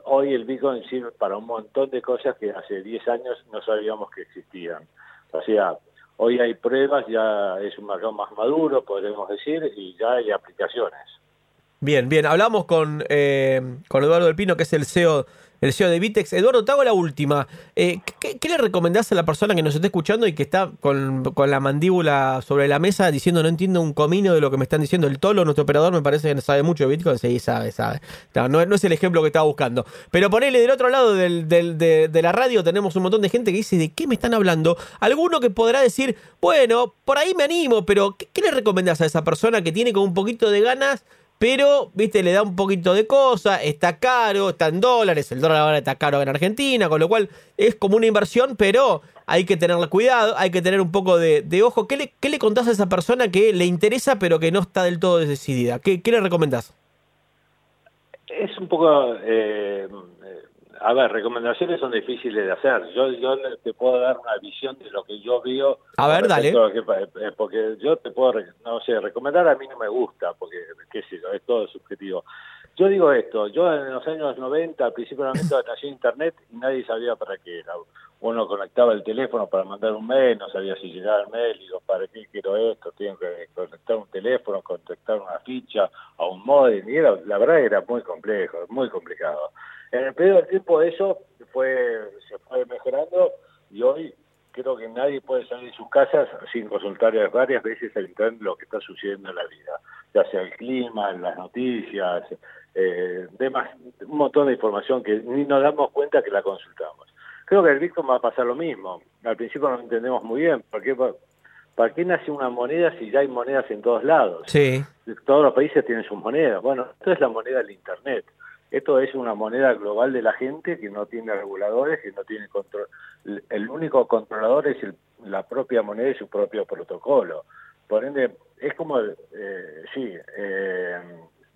hoy el Bitcoin sirve para un montón de cosas que hace 10 años no sabíamos que existían. O sea, hoy hay pruebas, ya es un mercado más maduro, podemos decir, y ya hay aplicaciones. Bien, bien. Hablamos con, eh, con Eduardo del Pino, que es el CEO el CEO de Vitex. Eduardo, te la última. Eh, ¿qué, le recomendás a la persona que nos está escuchando y que está con, con la mandíbula sobre la mesa diciendo no entiendo un comino de lo que me están diciendo? El Tolo, nuestro operador, me parece que sabe mucho de Bitcoin. Sí, sabe, sabe. No, es el ejemplo que estaba buscando. Pero ponele del otro lado de la radio, tenemos un montón de gente que dice de qué me están hablando. Alguno que podrá decir, bueno, por ahí me animo, pero ¿qué, qué le recomendás a esa persona que tiene como un poquito de ganas? Pero, viste, le da un poquito de cosa, está caro, está en dólares, el dólar ahora está caro en Argentina, con lo cual es como una inversión, pero hay que tenerle cuidado, hay que tener un poco de, ojo. ¿Qué le, ¿Qué contás a esa persona que le interesa pero que no está del todo decidida? ¿Qué, le recomendás? Es un poco, eh, a ver, recomendaciones son difíciles de hacer. Yo, yo te puedo dar una visión de lo que yo veo. A ver, dale. respecto a que pa- eh, porque yo te puedo, no sé, recomendar a mí no me gusta, porque, qué sé yo, es todo subjetivo. Yo digo esto, yo en los años 90, al principio de la nació Internet y nadie sabía para qué era. Uno conectaba el teléfono para mandar un mail, no sabía si llegaba el mail, digo, ¿para qué quiero esto? Tengo que conectar un teléfono, conectar una ficha a un modem, y era, la verdad era muy complejo, muy complicado. En el periodo del tiempo eso fue, se fue mejorando y hoy creo que nadie puede salir de sus casas sin consultar varias veces al internet lo que está sucediendo en la vida, ya sea el clima, las noticias, eh, demás, un montón de información que ni nos damos cuenta que la consultamos. Creo que el Bitcoin va a pasar lo mismo. Al principio no lo entendemos muy bien. ¿Por qué, ¿Para qué nace una moneda si ya hay monedas en todos lados? Sí. Todos los países tienen sus monedas. Bueno, esto es la moneda del Internet. Esto es una moneda global de la gente que no tiene reguladores, que no tiene control. El único controlador es el- la propia moneda y su propio protocolo. Por ende, es como, eh, sí, eh,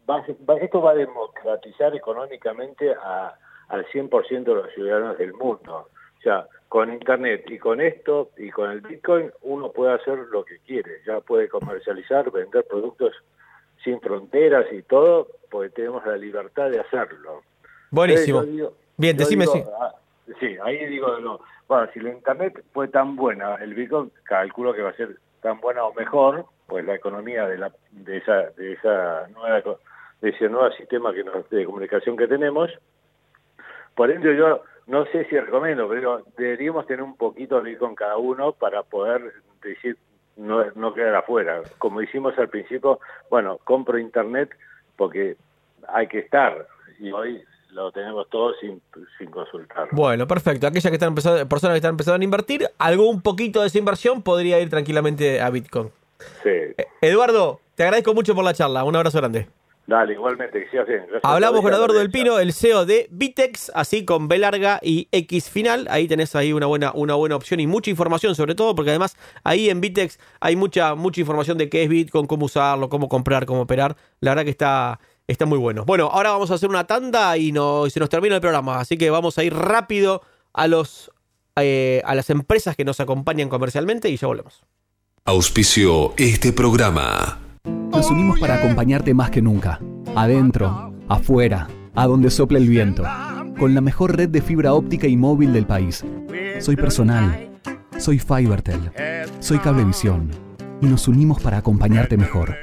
va- va- esto va a democratizar económicamente a- al 100% de los ciudadanos del mundo. O sea, con Internet y con esto y con el Bitcoin uno puede hacer lo que quiere. Ya puede comercializar, vender productos sin fronteras y todo, porque tenemos la libertad de hacerlo. Buenísimo. Digo- Bien, decime digo, si. ah, sí, ahí digo, no. Bueno, si la Internet fue tan buena, el Bitcoin calculo que va a ser tan buena o mejor, pues la economía de, la, de, esa, de, esa nueva, de ese nuevo sistema que nos- de comunicación que tenemos. Por ende, yo no sé si recomiendo, pero deberíamos tener un poquito de Bitcoin cada uno para poder decir, no, no quedar afuera. Como hicimos al principio, bueno, compro Internet porque hay que estar, y hoy lo tenemos todo sin, sin consultar. Bueno, perfecto. Aquellas que están empezando, personas que están empezando a invertir, algo un poquito de esa inversión podría ir tranquilamente a Bitcoin. Sí. Eduardo, te agradezco mucho por la charla. Un abrazo grande. Dale, igualmente, que sigas bien. Gracias Hablamos con Eduardo del Pino, el CEO de Vitex, así con B larga y X final. Ahí tenés ahí una buena, una buena opción y mucha información, sobre todo porque además ahí en Vitex hay mucha, mucha información de qué es Bitcoin, cómo usarlo, cómo comprar, cómo operar. La verdad que está, está muy bueno. Bueno, ahora vamos a hacer una tanda y, no, y se nos termina el programa. Así que vamos a ir rápido a los eh, a las empresas que nos acompañan comercialmente y ya volvemos. Auspicio este programa. Nos unimos para acompañarte más que nunca. Adentro, afuera, a donde sopla el viento. Con la mejor red de fibra óptica y móvil del país. Soy personal. Soy Fibertel. Soy Cablevisión. Y nos unimos para acompañarte mejor.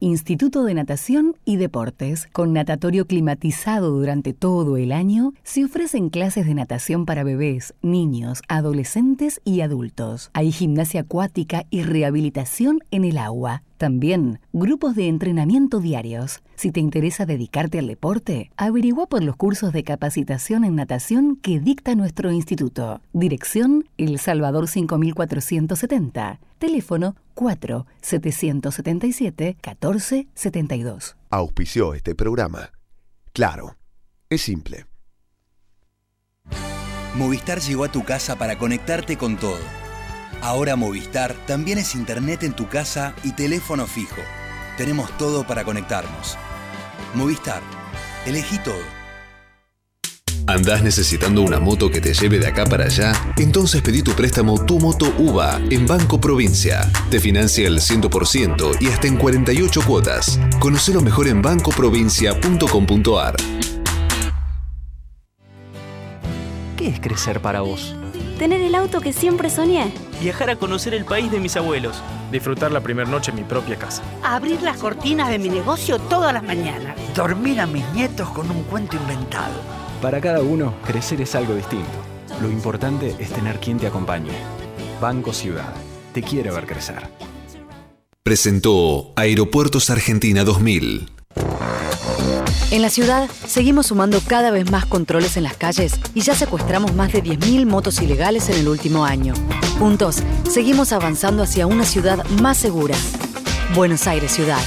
Instituto de Natación y Deportes, con natatorio climatizado durante todo el año, se ofrecen clases de natación para bebés, niños, adolescentes y adultos. Hay gimnasia acuática y rehabilitación en el agua. También grupos de entrenamiento diarios. Si te interesa dedicarte al deporte, averigua por los cursos de capacitación en natación que dicta nuestro instituto. Dirección El Salvador 5470. Teléfono 4 777 1472. Auspició este programa. Claro, es simple. Movistar llegó a tu casa para conectarte con todo. Ahora Movistar también es Internet en tu casa y teléfono fijo. Tenemos todo para conectarnos. Movistar, elegí todo. ¿Andás necesitando una moto que te lleve de acá para allá? Entonces pedí tu préstamo Tu Moto UVA en Banco Provincia. Te financia el 100% y hasta en 48 cuotas. Conocelo mejor en bancoprovincia.com.ar. ¿Qué es crecer para vos? Tener el auto que siempre soñé. Viajar a conocer el país de mis abuelos. Disfrutar la primera noche en mi propia casa. Abrir las cortinas de mi negocio todas las mañanas. Dormir a mis nietos con un cuento inventado. Para cada uno, crecer es algo distinto. Lo importante es tener quien te acompañe. Banco Ciudad. Te quiere ver crecer. Presentó Aeropuertos Argentina 2000. En la ciudad seguimos sumando cada vez más controles en las calles y ya secuestramos más de 10.000 motos ilegales en el último año. Juntos, seguimos avanzando hacia una ciudad más segura. Buenos Aires Ciudad.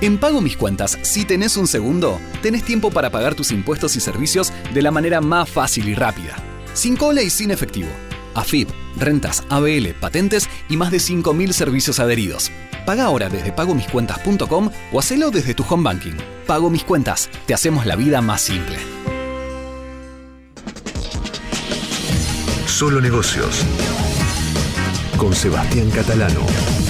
En Pago Mis Cuentas, si tenés un segundo, tenés tiempo para pagar tus impuestos y servicios de la manera más fácil y rápida. Sin cola y sin efectivo. AFIP, rentas, ABL, patentes y más de 5.000 servicios adheridos. Paga ahora desde pagomiscuentas.com o hacelo desde tu home banking. Pago Mis Cuentas, te hacemos la vida más simple. Solo negocios. Con Sebastián Catalano.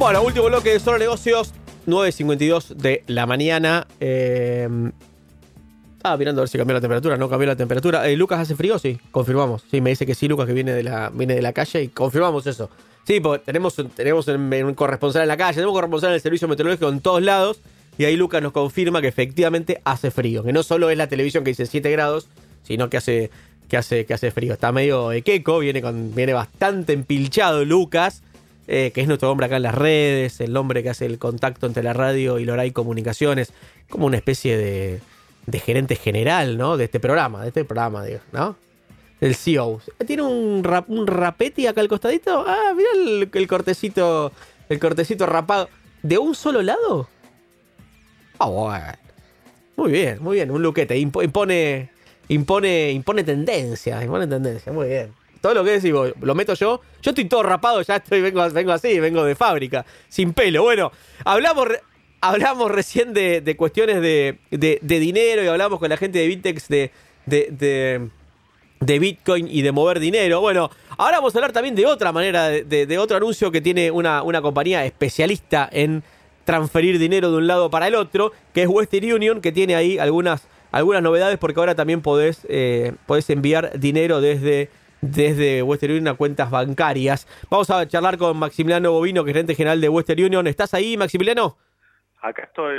Bueno, último bloque de Solo Negocios, 9.52 de la mañana. Eh, estaba mirando a ver si cambió la temperatura, no cambió la temperatura. Eh, Lucas hace frío, sí, confirmamos. Sí, me dice que sí, Lucas, que viene de la, calle y confirmamos eso. Sí, porque tenemos, tenemos un, corresponsal en la calle, tenemos un corresponsal en el servicio meteorológico en todos lados. Y ahí Lucas nos confirma que efectivamente hace frío. Que no solo es la televisión que dice 7 grados, sino que hace, que hace, que hace frío. Está medio queco, viene, viene bastante empilchado Lucas. Eh, que es nuestro hombre acá en las redes, el hombre que hace el contacto entre la radio y Loray Comunicaciones, como una especie de, gerente general, ¿no? De este programa, de este programa, digo, ¿no? El CEO. ¿Tiene un, rap, un rapeti acá al costadito? Ah, mira el, cortecito, el cortecito rapado. ¿De un solo lado? Ah. Muy bien, muy bien, un luquete. Impo- Impone, impone, impone tendencia, impone tendencia, muy bien. Todo lo que decís vos, lo meto yo. Yo estoy todo rapado, ya estoy, vengo, vengo así, vengo de fábrica, sin pelo. Bueno, hablamos, hablamos recién de, de cuestiones de, de- dinero y hablamos con la gente de Vitex de, de, Bitcoin y de mover dinero. Bueno, ahora vamos a hablar también de otra manera, de otro anuncio que tiene una, una compañía especialista en transferir dinero de un lado para el otro, que es Western Union, que tiene ahí algunas, algunas novedades porque ahora también podés, eh, podés enviar dinero desde, desde Western Union a cuentas bancarias. Vamos a charlar con Maximiliano Bovino, que es gerente general de Western Union. ¿Estás ahí, Maximiliano? Acá estoy.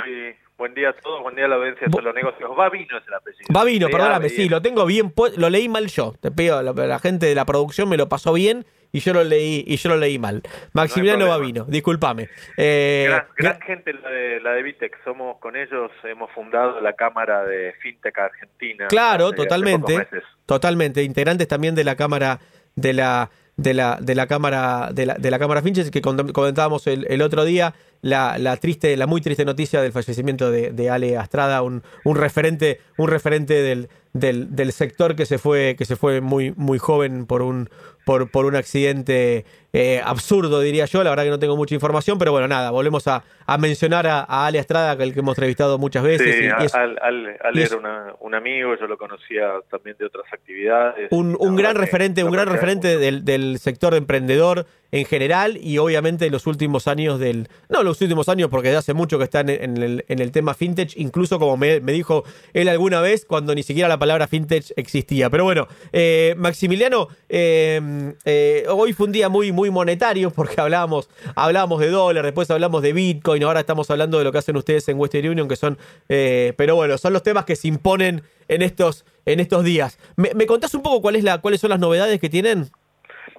Buen día a todos, buen día a la audiencia de los negocios. Va vino es el apellido. Sí, perdóname, sí, lo tengo bien, lo leí mal yo. Te pido, la, la gente de la producción me lo pasó bien y yo lo leí y yo lo leí mal. Maximiliano problema. Bavino, discúlpame. Eh, Gran, gran gente la de, la de Vitex. Somos con ellos, hemos fundado la Cámara de FinTech Argentina. Claro, hace- totalmente. Totalmente. Integrantes también de la Cámara de la de la, de la cámara de la, de la cámara Finches que comentábamos el, el otro día la, la triste la muy triste noticia del fallecimiento de, de Ale Astrada un, un referente un referente del, del, del sector que se fue que se fue muy muy joven por un por, por un accidente eh, absurdo diría yo la verdad que no tengo mucha información pero bueno nada volvemos a, a mencionar a, a Ale Astrada que el que hemos entrevistado muchas veces Sí, y- y es- Al, Al- Al y es- era una- un amigo, yo lo conocía también de otras actividades. un, un gran referente, un gran referente del, del sector emprendedor en general y obviamente en los últimos años del, no los últimos años porque de hace mucho que está en, en el, en el tema fintech, incluso como me, me dijo él alguna vez cuando ni siquiera la palabra fintech existía. Pero bueno, eh, Maximiliano, eh, eh, hoy fue un día muy, muy monetario porque hablábamos, hablábamos de dólar, después hablamos de Bitcoin, ahora estamos hablando de lo que hacen ustedes en Western Union, que son, eh, pero bueno, son los temas que se imponen en estos, en estos días. ¿Me, me contás un poco cuál la, cuáles son las novedades que tienen?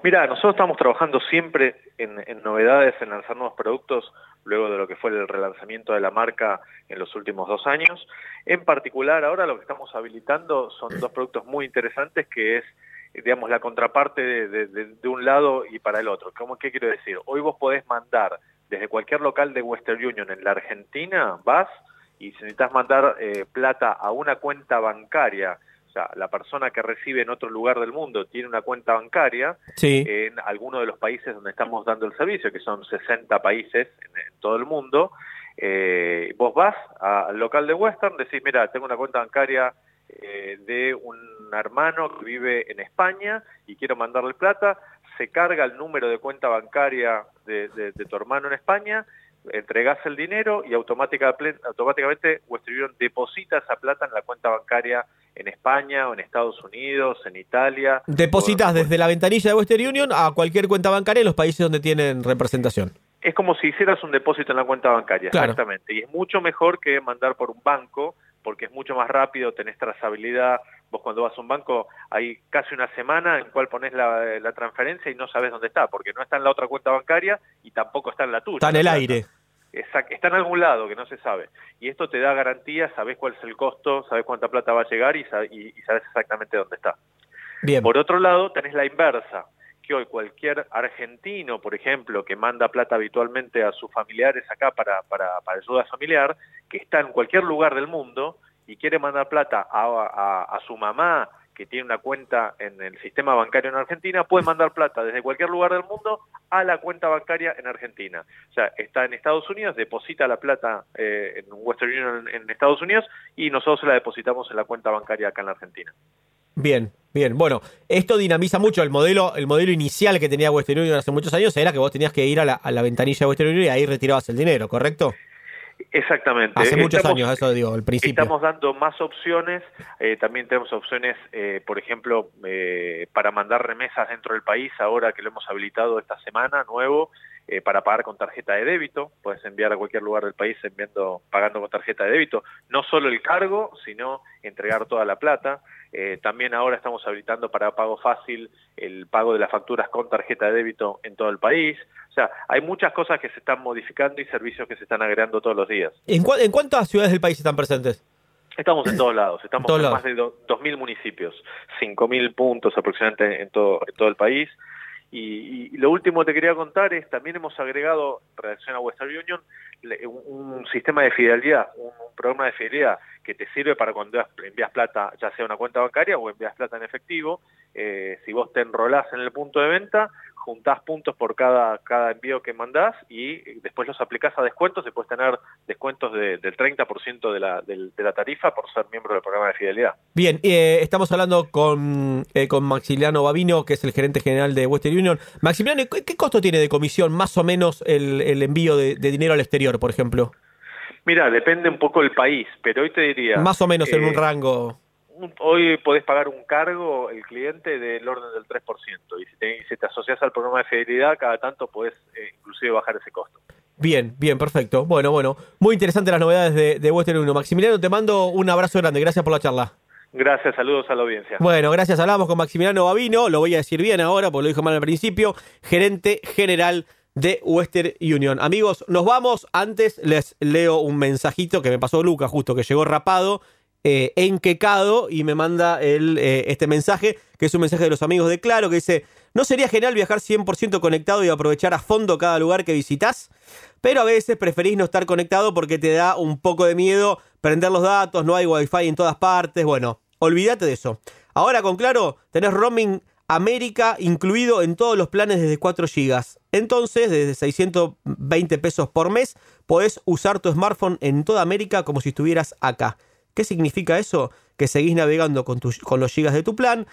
Mira, nosotros estamos trabajando siempre en, novedades, en lanzar nuevos productos, luego de lo que fue el relanzamiento de la marca en los últimos dos años. En particular, ahora lo que estamos habilitando son dos productos muy interesantes, que es, digamos, la contraparte de, de- de- de un lado y para el otro. ¿Cómo, ¿Qué quiero decir? Hoy vos podés mandar desde cualquier local de Western Union en la Argentina, vas y si necesitas mandar eh, plata a una cuenta bancaria, o sea, la persona que recibe en otro lugar del mundo tiene una cuenta bancaria, Sí. en alguno de los países donde estamos dando el servicio, que son 60 países en, en todo el mundo, eh, vos vas a- al local de Western, decís, mira, tengo una cuenta bancaria eh, de un hermano que vive en España y quiero mandarle plata, se carga el número de cuenta bancaria de, de- de tu hermano en España, entregas el dinero y automática- automáticamente Western Union deposita esa plata en la cuenta bancaria en España o en Estados Unidos, en Italia. Depositas desde la ventanilla de Western Union a cualquier cuenta bancaria en los países donde tienen representación. Es como si hicieras un depósito en la cuenta bancaria, Claro. exactamente. Y es mucho mejor que mandar por un banco, porque es mucho más rápido, tenés trazabilidad. Vos cuando vas a un banco hay casi una semana en cual pones la, la transferencia y no sabes dónde está, porque no está en la otra cuenta bancaria y tampoco está en la tuya. Está en el La aire. Exact- está en algún lado que no se sabe. Y esto te da garantía, sabes cuál es el costo, sabes cuánta plata va a llegar y sabes exactamente dónde está. Bien. Por otro lado, tenés la inversa, que hoy cualquier argentino, por ejemplo, que manda plata habitualmente a sus familiares acá para, para, ayuda familiar, que está en cualquier lugar del mundo y quiere mandar plata a, su mamá, que tiene una cuenta en el sistema bancario en Argentina, puede mandar plata desde cualquier lugar del mundo a la cuenta bancaria en Argentina. O sea, está en Estados Unidos, deposita la plata eh, en Western Union en, Estados Unidos y nosotros la depositamos en la cuenta bancaria acá en la Argentina. Bien, bien. Bueno, esto dinamiza mucho el modelo, el modelo inicial que tenía Western Union hace muchos años, era que vos tenías que ir a la, a la ventanilla de Western Union y ahí retirabas el dinero, ¿correcto? Exactamente. Hace muchos Estamos- años, eso digo, al principio. Estamos dando más opciones, eh, también tenemos opciones, eh, por ejemplo, eh, para mandar remesas dentro del país, ahora que lo hemos habilitado esta semana, nuevo, eh, para pagar con tarjeta de débito, puedes enviar a cualquier lugar del país enviando, pagando con tarjeta de débito, no solo el cargo, sino entregar toda la plata. Eh, también ahora estamos habilitando para pago fácil el pago de las facturas con tarjeta de débito en todo el país. O sea, hay muchas cosas que se están modificando y servicios que se están agregando todos los días. ¿En, cuántas ciudades del país están presentes? Estamos en todos lados, estamos todos en lados. más de do- 2.000 municipios, 5.000 puntos aproximadamente en todo, en todo el país. Y, lo último que te quería contar es, también hemos agregado, en relación a Western Union, un, sistema de fidelidad, un, programa de fidelidad que te sirve para cuando envías plata, ya sea una cuenta bancaria o envías plata en efectivo. Eh, si vos te enrolás en el punto de venta, juntás puntos por cada, cada envío que mandás y después los aplicás a descuentos y puedes tener descuentos de- del 30% de la, del- de la tarifa por ser miembro del programa de fidelidad. Bien, eh, estamos hablando con, eh, con Maximiliano Babino, que es el gerente general de Western Union. Maximiliano, ¿qué, qué costo tiene de comisión más o menos el, el envío de, de dinero al exterior, por ejemplo? Mira, depende un poco del país, pero hoy te diría... Más o menos en eh, un rango. Hoy podés pagar un cargo, el cliente, del orden del 3%. Y si te, si te asocias al programa de fidelidad, cada tanto podés eh, inclusive bajar ese costo. Bien, bien, perfecto. Bueno, bueno. Muy interesantes las novedades de, de Western Union. Maximiliano, te mando un abrazo grande. Gracias por la charla. Gracias, saludos a la audiencia. Bueno, gracias. Hablamos con Maximiliano Babino, lo voy a decir bien ahora porque lo dijo mal al principio, gerente general de Western Union. Amigos, nos vamos. Antes les leo un mensajito que me pasó Luca, justo que llegó rapado, eh, enquecado, y me manda el, eh, este mensaje, que es un mensaje de los amigos de Claro, que dice, ¿no sería genial viajar 100% conectado y aprovechar a fondo cada lugar que visitas? Pero a veces preferís no estar conectado porque te da un poco de miedo prender los datos, no hay wifi en todas partes. Bueno, olvídate de eso. Ahora con Claro tenés roaming América incluido en todos los planes desde 4 GB. Entonces, desde 620 pesos por mes, podés usar tu smartphone en toda América como si estuvieras acá. ¿Qué significa eso? Que seguís navegando con, los gigas de tu plan,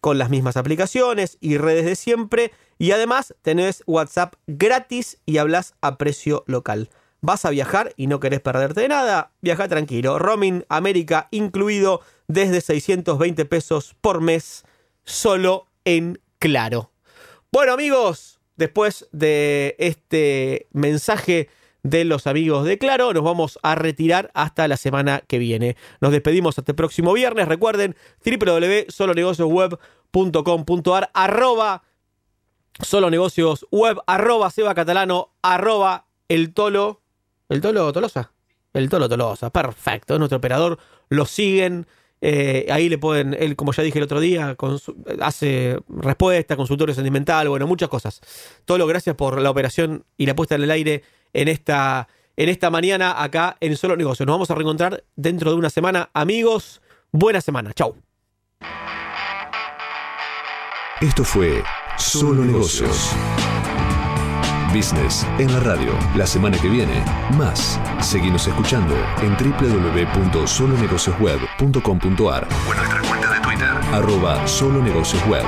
con las mismas aplicaciones y redes de siempre, y además tenés WhatsApp gratis y hablas a precio local. ¿Vas a viajar y no querés perderte de nada? Viaja tranquilo. Roaming América incluido desde 620 pesos por mes, solo en Claro. Bueno amigos, después de este mensaje de los amigos de Claro, nos vamos a retirar hasta la semana que viene. Nos despedimos hasta el próximo viernes. Recuerden www.solonegociosweb.com.ar arroba solonegociosweb arroba seba catalano arroba el tolo. El tolo tolosa el tolo tolosa perfecto. Es nuestro operador lo siguen eh, ahí le pueden él como ya dije el otro día hace respuesta consultorio sentimental bueno muchas cosas. Tolo gracias por la operación y la puesta en el aire en esta en esta mañana acá en Solo Negocios nos vamos a reencontrar dentro de una semana amigos buena semana chau Esto fue Solo Negocios. Business en la radio. La semana que viene, más. Seguimos escuchando en www.solonegociosweb.com.ar o en nuestra cuenta de Twitter, arroba solonegociosweb.